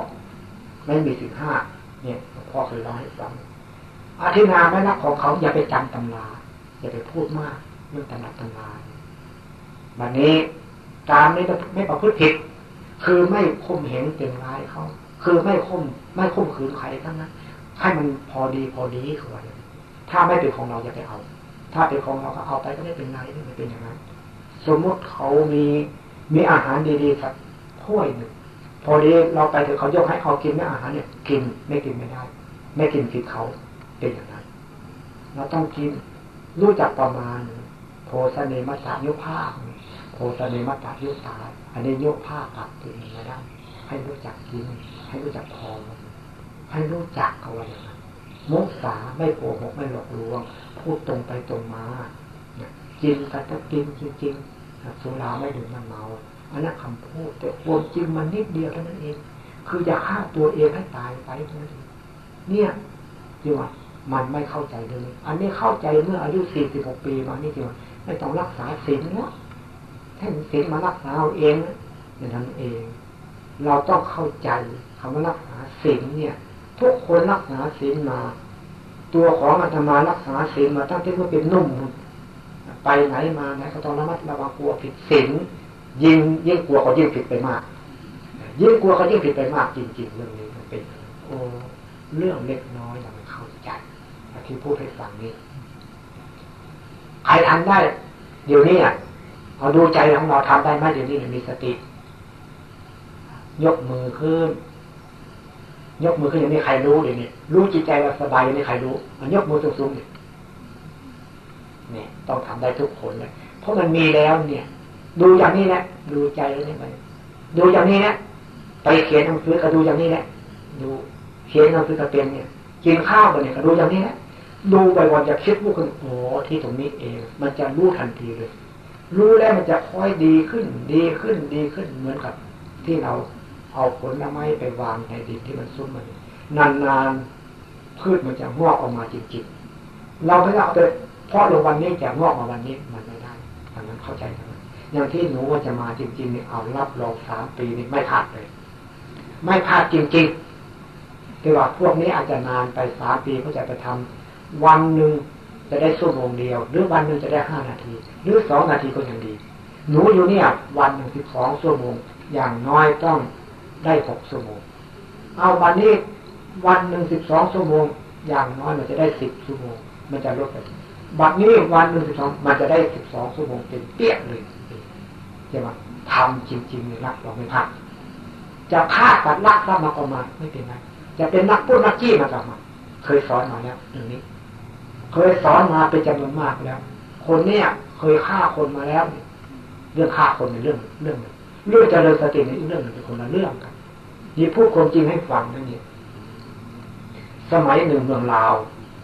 ไม่มีสินห้าเนี่ยพ่อเคยเล่าให้ฟังอาทินาไม่รักของเขาอย่าไปจำตำราอย่าไปพูดมากเรื่องตำราตำราวันนี้การไม่ไม่ประพฤติผิด คือไม่ข่มเหงเต็มร้ายเขา คือไม่ข่มไม่ข่มขืนใครทั้งนั้นให้มันพอดีพอดีคือว่าถ้าไม่เป็นของเราอย่าไปเอา ถ้าเป็นของเราก็เอาไปก็ไม่เป็นไรไม่เป็นอย่างนั้นสมมุติเขามีมีอาหารดีๆสักถ้วยหนึ่งพอดีเราไปถึงเขายกให้เขากินไม่อาหารเนี่ยกินไม่กินไม่ได้ ไม่กินผิดเขาเป็นอย่างนั้น เราต้องกินรู้จักประมาณ โพสเนมัสายุภาคโพสเนมัสายุตาอันนี้ยุภาคกับตัวเองไม่ได้ ให้รู้จักกินให้รู้จักพอให้รู้จักเอาไว้อย่างนั้นมุสาไม่โกหกไม่หลอกลวง พูดตรงไปตรงมากินกันจะกินจริงๆสุราไม่ดื่มน้ำเมาอันนั้นคำพูด แต่ความจริงมันนิดเดียวเท่านั้นเอง คืออยากฆ่าตัวเองให้ตายไปเท่านั้นเนี่ยจีว่ามันไม่เข้าใจเลย อันนี้เข้าใจเมื่ออายุสี่สิบหกปีมานี่จีว่าไม่ต้องรักษาศีลแล้วแท่ศีลมารักษาเอาเองอย่างนั้นเอง เราต้องเข้าใจคำว่ารักษาศีลเนี่ย ทุกคนรักษาศีลมา ตัวของอาตมารักษาศีลมาตั้งแต่เมื่อเป็นนุ่ม ไปไหนมาไหนก็ต้องระมัดระวังกลัวผิดศีลยิ่งยิ่งกลัวเขายิ่งผิดไปมาก ยิ่งกลัวเขายิ่งผิดไปมากจริง ๆ เรื่องนี้มันเป็นโอ้เรื่องเล็กน้อยเราไม่เข้าใจที่พูดให้ฟังนี้ใครทำได้ เดี๋ยวนี้อะเอาดูใจของเราทำได้ไหมเดี๋ยวนี้มีสติ ยกมือขึ้น ยกมือขึ้นอย่างนี้ใครรู้เดี๋ยวนี้รู้จิตใจเราสบายอย่างนี้ใครรู้ มันยกมือสูงๆเนี่ยเนี่ยต้องทำได้ทุกคนเลยเพราะมันมีแล้วเนี่ย ดูอย่างนี้แหละดูใจนี่ไปดูอย่างนี้แหละไปเขียนหนังสือก็ดูอย่างนี้แหละดูเขียนหนังสือก็เป็นเนี่ยกินข้าวกันเนี่ยก็ดูอย่างนี้แหละดูบ่อยๆจะคิดว่าคนโอ้ที่ตรงนี้เอง มันจะรู้ทันทีเลย รู้แล้วมันจะค่อยดีขึ้น ดีขึ้นดีขึ้นเหมือนกับที่เรา เอาผลไม้ไปวางในดินที่มันซุ่มมันนานๆพืชมันจะงอกออกมาจริงๆเราไม่ได้อาแต่เพราะลงวันนี้จะงอกมาวันนี้มันไม่ได้อันนั้นเข้าใจไหมอย่างที่หนูว่าจะมาจริงๆนี่ยเอารับรองสามปีนี่ไม่พลาดเลย ไม่พลาดจริงๆแต่ว่าพวกนี้อาจจะนานไปสามปีก็จะไปทำวันหนึ่งจะได้ชั่วโมงเดียว หรือวันหนึ่งจะได้ห้านาที หรือสองนาทีก็ยังดี หนูอยู่เนี่ย วันหนึ่งสิบสองชั่วโมง อย่างน้อยต้อง ได้หกชั่วโมง เอาวันนี้วันหนึ่งสิบสองชั่วโมง อย่างน้อยมันจะได้สิบชั่วโมง มันจะลดไปบัดนี้วันหนึ่งสิบสองมันจะได้สิบสองชั่วโมงเป็นเปี้ยเลยใช่ไหมทำจริงๆในรักเราไม่พลาดจะฆ่าตัดรักรับมาก็มาไม่เป็นไรจะเป็นนักพูดนักจี้มาก็มา เคยสอนมาแล้วเรื่องนี้ เคยสอนมาเป็นจำนวนมากแล้ว คนเนี้ยเคยฆ่าคนมาแล้ว เรื่องฆ่าคนในเรื่องเรื่อง เรื่องเจริญสติในเรื่องหนึ่งเป็นคนละเรื่องกันนี่พูดความจริงให้ฟังนั่นนี่สมัยหนึ่งเมืองลาว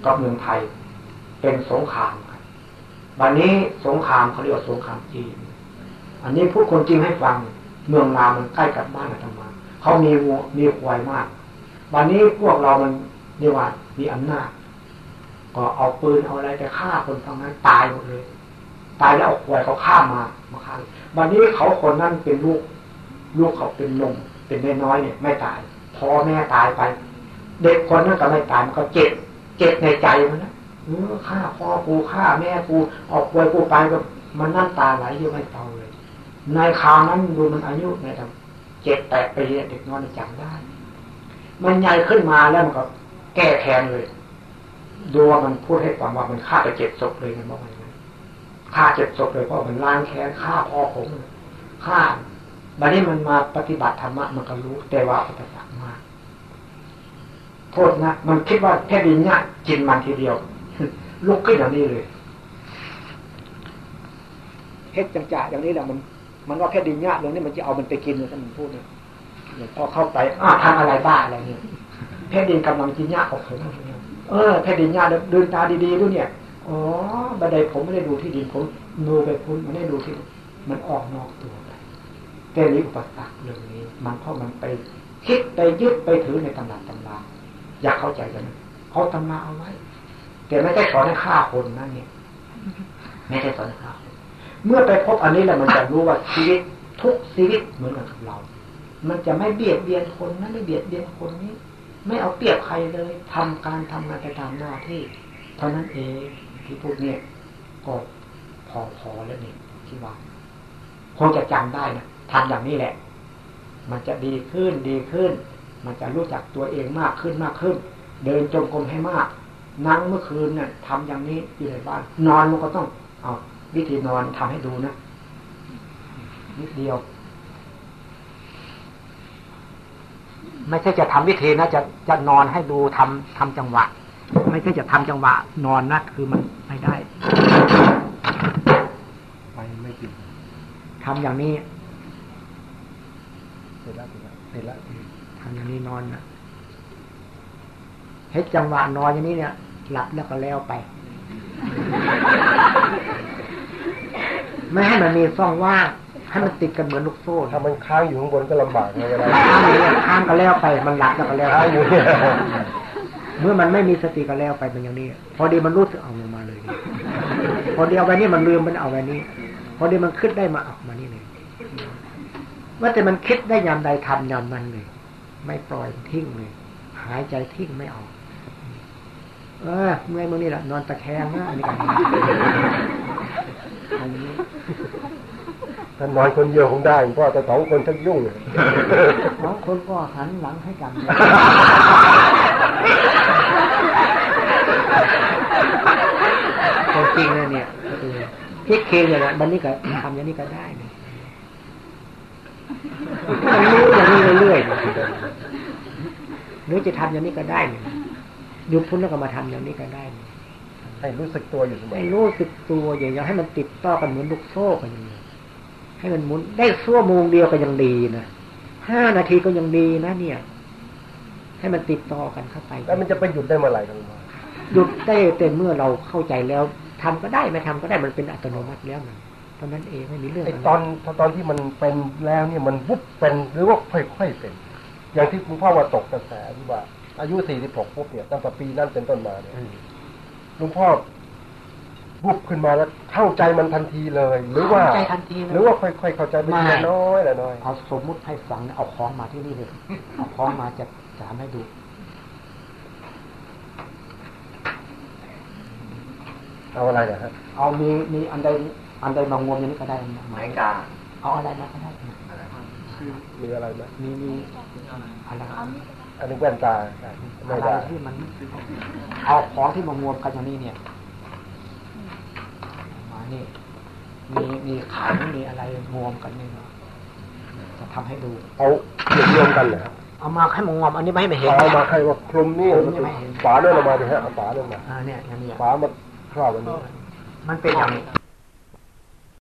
กับเมืองไทย เป็นสงครามกันวันนี้สงครามเขาเรียกว่าสงครามจีน อันนี้พูดคนจริงให้ฟัง เมืองลาวมันใกล้กับบ้านอาตมาเขามีวัวมีควายมากวันนี้พวกเรามันเรียกว่ามีอำนาจก็เอาปืนเอาอะไรไปฆ่าคนทางนั้นตายหมดเลย ตายแล้วเอาควายเขาฆ่ามา มาฆ่าวันนี้เขาคนนั้นเป็นลูก ลูกเขาเป็นลมเป็นน้อยเนี่ย ไม่ตายพ่อแม่ตายไป เด็กคนนั้นก็ไม่ตายมันก็เจ็บ เจ็บในใจมันนะเออฆ่าพ่อกูฆ่าแม่กูออกควยกูไปก็มันนั่นตาไหลอยู่ไม่เตาเลย ในคราวนั้นดูมันอายุในทำเจ็ดแปดปีเด็กน้อยจำได้ มันใหญ่ขึ้นมาแล้วมันก็ แก้แค้นเลยดูว่ามันพูดให้ฟังว่ามันฆ่าไปเจ็ดศพเลยมันบอกมัน ฆ่าเจ็ดศพเลยเพราะมันล้างแค้นฆ่าพ่อผมฆ่าบัดนี้มันมาปฏิบัติธรรมะมันก็รู้ แต่ว่าอุปสรรคมากโทษนะมันคิดว่าแค่ดินเนี่ยกินมันทีเดียว ลุกขึ้นอย่างนี้เลยเฮ็ดจังจ่าอย่างนี้แหละมัน มันว่าแค่ดินเนี่ยเรื่องนี้มันจะเอามันไปกินเลยถ้ามันพูดเนี่ยพอเข้าไปอ่าทำอะไรบ้าอะไรเนี่ยแผ่นดินกำลังกินหญ้าของผมเออแผ่นดินหญ้าเดินตาดีๆด้วยเนี่ย อ๋อบันไดผมไม่ได้ดูที่ดินผมดูไปพุ่นมันได้ดูที่มันออกนอกตัวไปแต่นี้อุปสรรคเรื่องนี้ มันเพราะมันไปคิดไปยึดไปถือในตำราตำราอยากเข้าใจกันเขาตำราเอาไว้ แต่ไม่ได้สอนให้ฆ่าคนนะเนี่ยไม่ได้สอนให้ฆ่าคนเมื่อไปพบอันนี้แล้วมันจะรู้ว่าชีวิตทุกชีวิตเหมือนกันกับเรา มันจะไม่เบียดเบียนคนนั้นไม่เบียดเบียนคนนี้ ไม่เอาเปรียบใครเลยทำการทำงานไปตามหน้าที่เท่านั้นเอง ที่พูดเนี่ยก็พอพอแล้วนี่ที่ว่าคงจะจำได้นะทำอย่างนี้แหละ มันจะดีขึ้นดีขึ้น มันจะรู้จักตัวเองมากขึ้นมากขึ้น เดินจงกรมให้มาก นั่งเมื่อคืนเนี่ยทำอย่างนี้อยู่ในบ้าน นอนมันก็ต้อง เอาวิธีนอนทำให้ดูนะนิดเดียว ไม่ใช่จะทำวิธีนะจะจะนอนให้ดูทำทำจังหวะ ไม่ใช่จะทำจังหวะ นอนนะคือมันไม่ได้ไปไม่กินทำอย่างนี้เสร็จแล้วเสร็จแล้วเสร็จแล้วทำอย่างนี้นอนนะเฮ็ดจังหวะนอนอย่างนี้เนี่ยหลับแล้วก็แล้วไป ไม่ให้มันมีช่องว่างให้มันติดกันเหมือนลูกโซ่ถ้ามันค้างอยู่ข้างบนก็ลำบากนะเวลาข้างนี้ข้างก็แล้วไป มันหลับแล้วก็แล้วค้างไปอยู่ เนี่ยเมื่อมันไม่มีสติก็แล้วไปเป็นอย่างนี้ พอดีมันรู้สึกเอาลงมาเลย พอดีเอาไว้นี่มันลืมมันเอาไว้นี่พอดีมันคิดได้มาเอามานี่เลยว่าแต่มันคิดได้ยามใดทำยามนั้นเลย ไม่ปล่อยทิ้งเลย หายใจทิ้งไม่เอาเออเมื่อยมึงนี่แหละนอนตะแคงนะอันนี้กันอันนี้ถ้านอนคนเดียวคงได้เพราะแต่สองคนชักยุ่งเลยสองคนก็หันหลังให้กัน จริงๆนะเนี่ยคิดเคเลยนะบันนี้ก็ทำอย่างนี้ก็ได้เนี่ยมันรู้อย่างนี้เรื่อยๆหรือจะทำอย่างนี้ก็ได้เนี่ยยุบพุ้นแล้วก็มาทำอย่างนี้ก็ได้เนี่ยให้รู้สึกตัวอยู่เสมอให้รู้สึกตัวอย่างนี้ให้มันติดต่อกันเหมือนลูกโซ่กันอย่างนี้ให้มันหมุนได้ชั่วโมงเดียวก็ยังดีนะห้านาทีก็ยังดีนะเนี่ย ให้มันติดต่อกันเข้าไปแล้วมันจะไปหยุดได้เมื่อไหร่กันมาหยุดได้แต่เมื่อเราเข้าใจแล้วทำก็ได้ไม่ทำก็ได้มันเป็นอัตโนมัติแล้วนะเพราะนั้นเองไม่มีเรื่องไอ้อะไรตอนตอนที่มันเป็นแล้วเนี่ยมันวุบเป็นหรือว่าค่อยๆเป็น อย่างที่คุณพ่อว่าตกกระแสที่ว่า อายุสี่สิบหกปุ๊บเนี่ยตั้งแต่ปีนั้นเป็นต้นมาเนี่ยหลุงพ่อวุบขึ้นมาแล้วเข้าใจมันทันทีเลย หรือว่าเข้าใจทันทีเลยหรือว่าค่อยๆเข้าใจไปทีละน้อยละน้อยเอาสมมุติให้ฟังนะเอาคล้องมาที่นี่เลยเอาคล้องมาจะจะทำให้ดูเอาอะไรนะฮะเอามีมีอันใดอันใดมางวมอย่างนี้ก็ได้นะไม้กาเอาอะไรมาก็ได้นะมีอะไรไหมมีมีอะไรอันนี้แว่นตาไม่อะไรได้ที่มันเอาของที่มางวมกันอย่างนี้เนี่ยมานี่มีมีขายมีอะไรงวมกันนี่เนาะจะทำให้ดู เอาเกี่ยวรวมกันเหรอ เเอามาให้มันงอมอันนี้ไม่ให้มันเห็นเอามาใครว่าคลุมนี่คลุมนี่ไม่เห็นฝาเลื่อนออกมาดิฮะเอาฝาเลื่อนมาอ่าเนี่ยอย่างนี้ฝามาครอบอันนี้มันเป็นอย่างนี้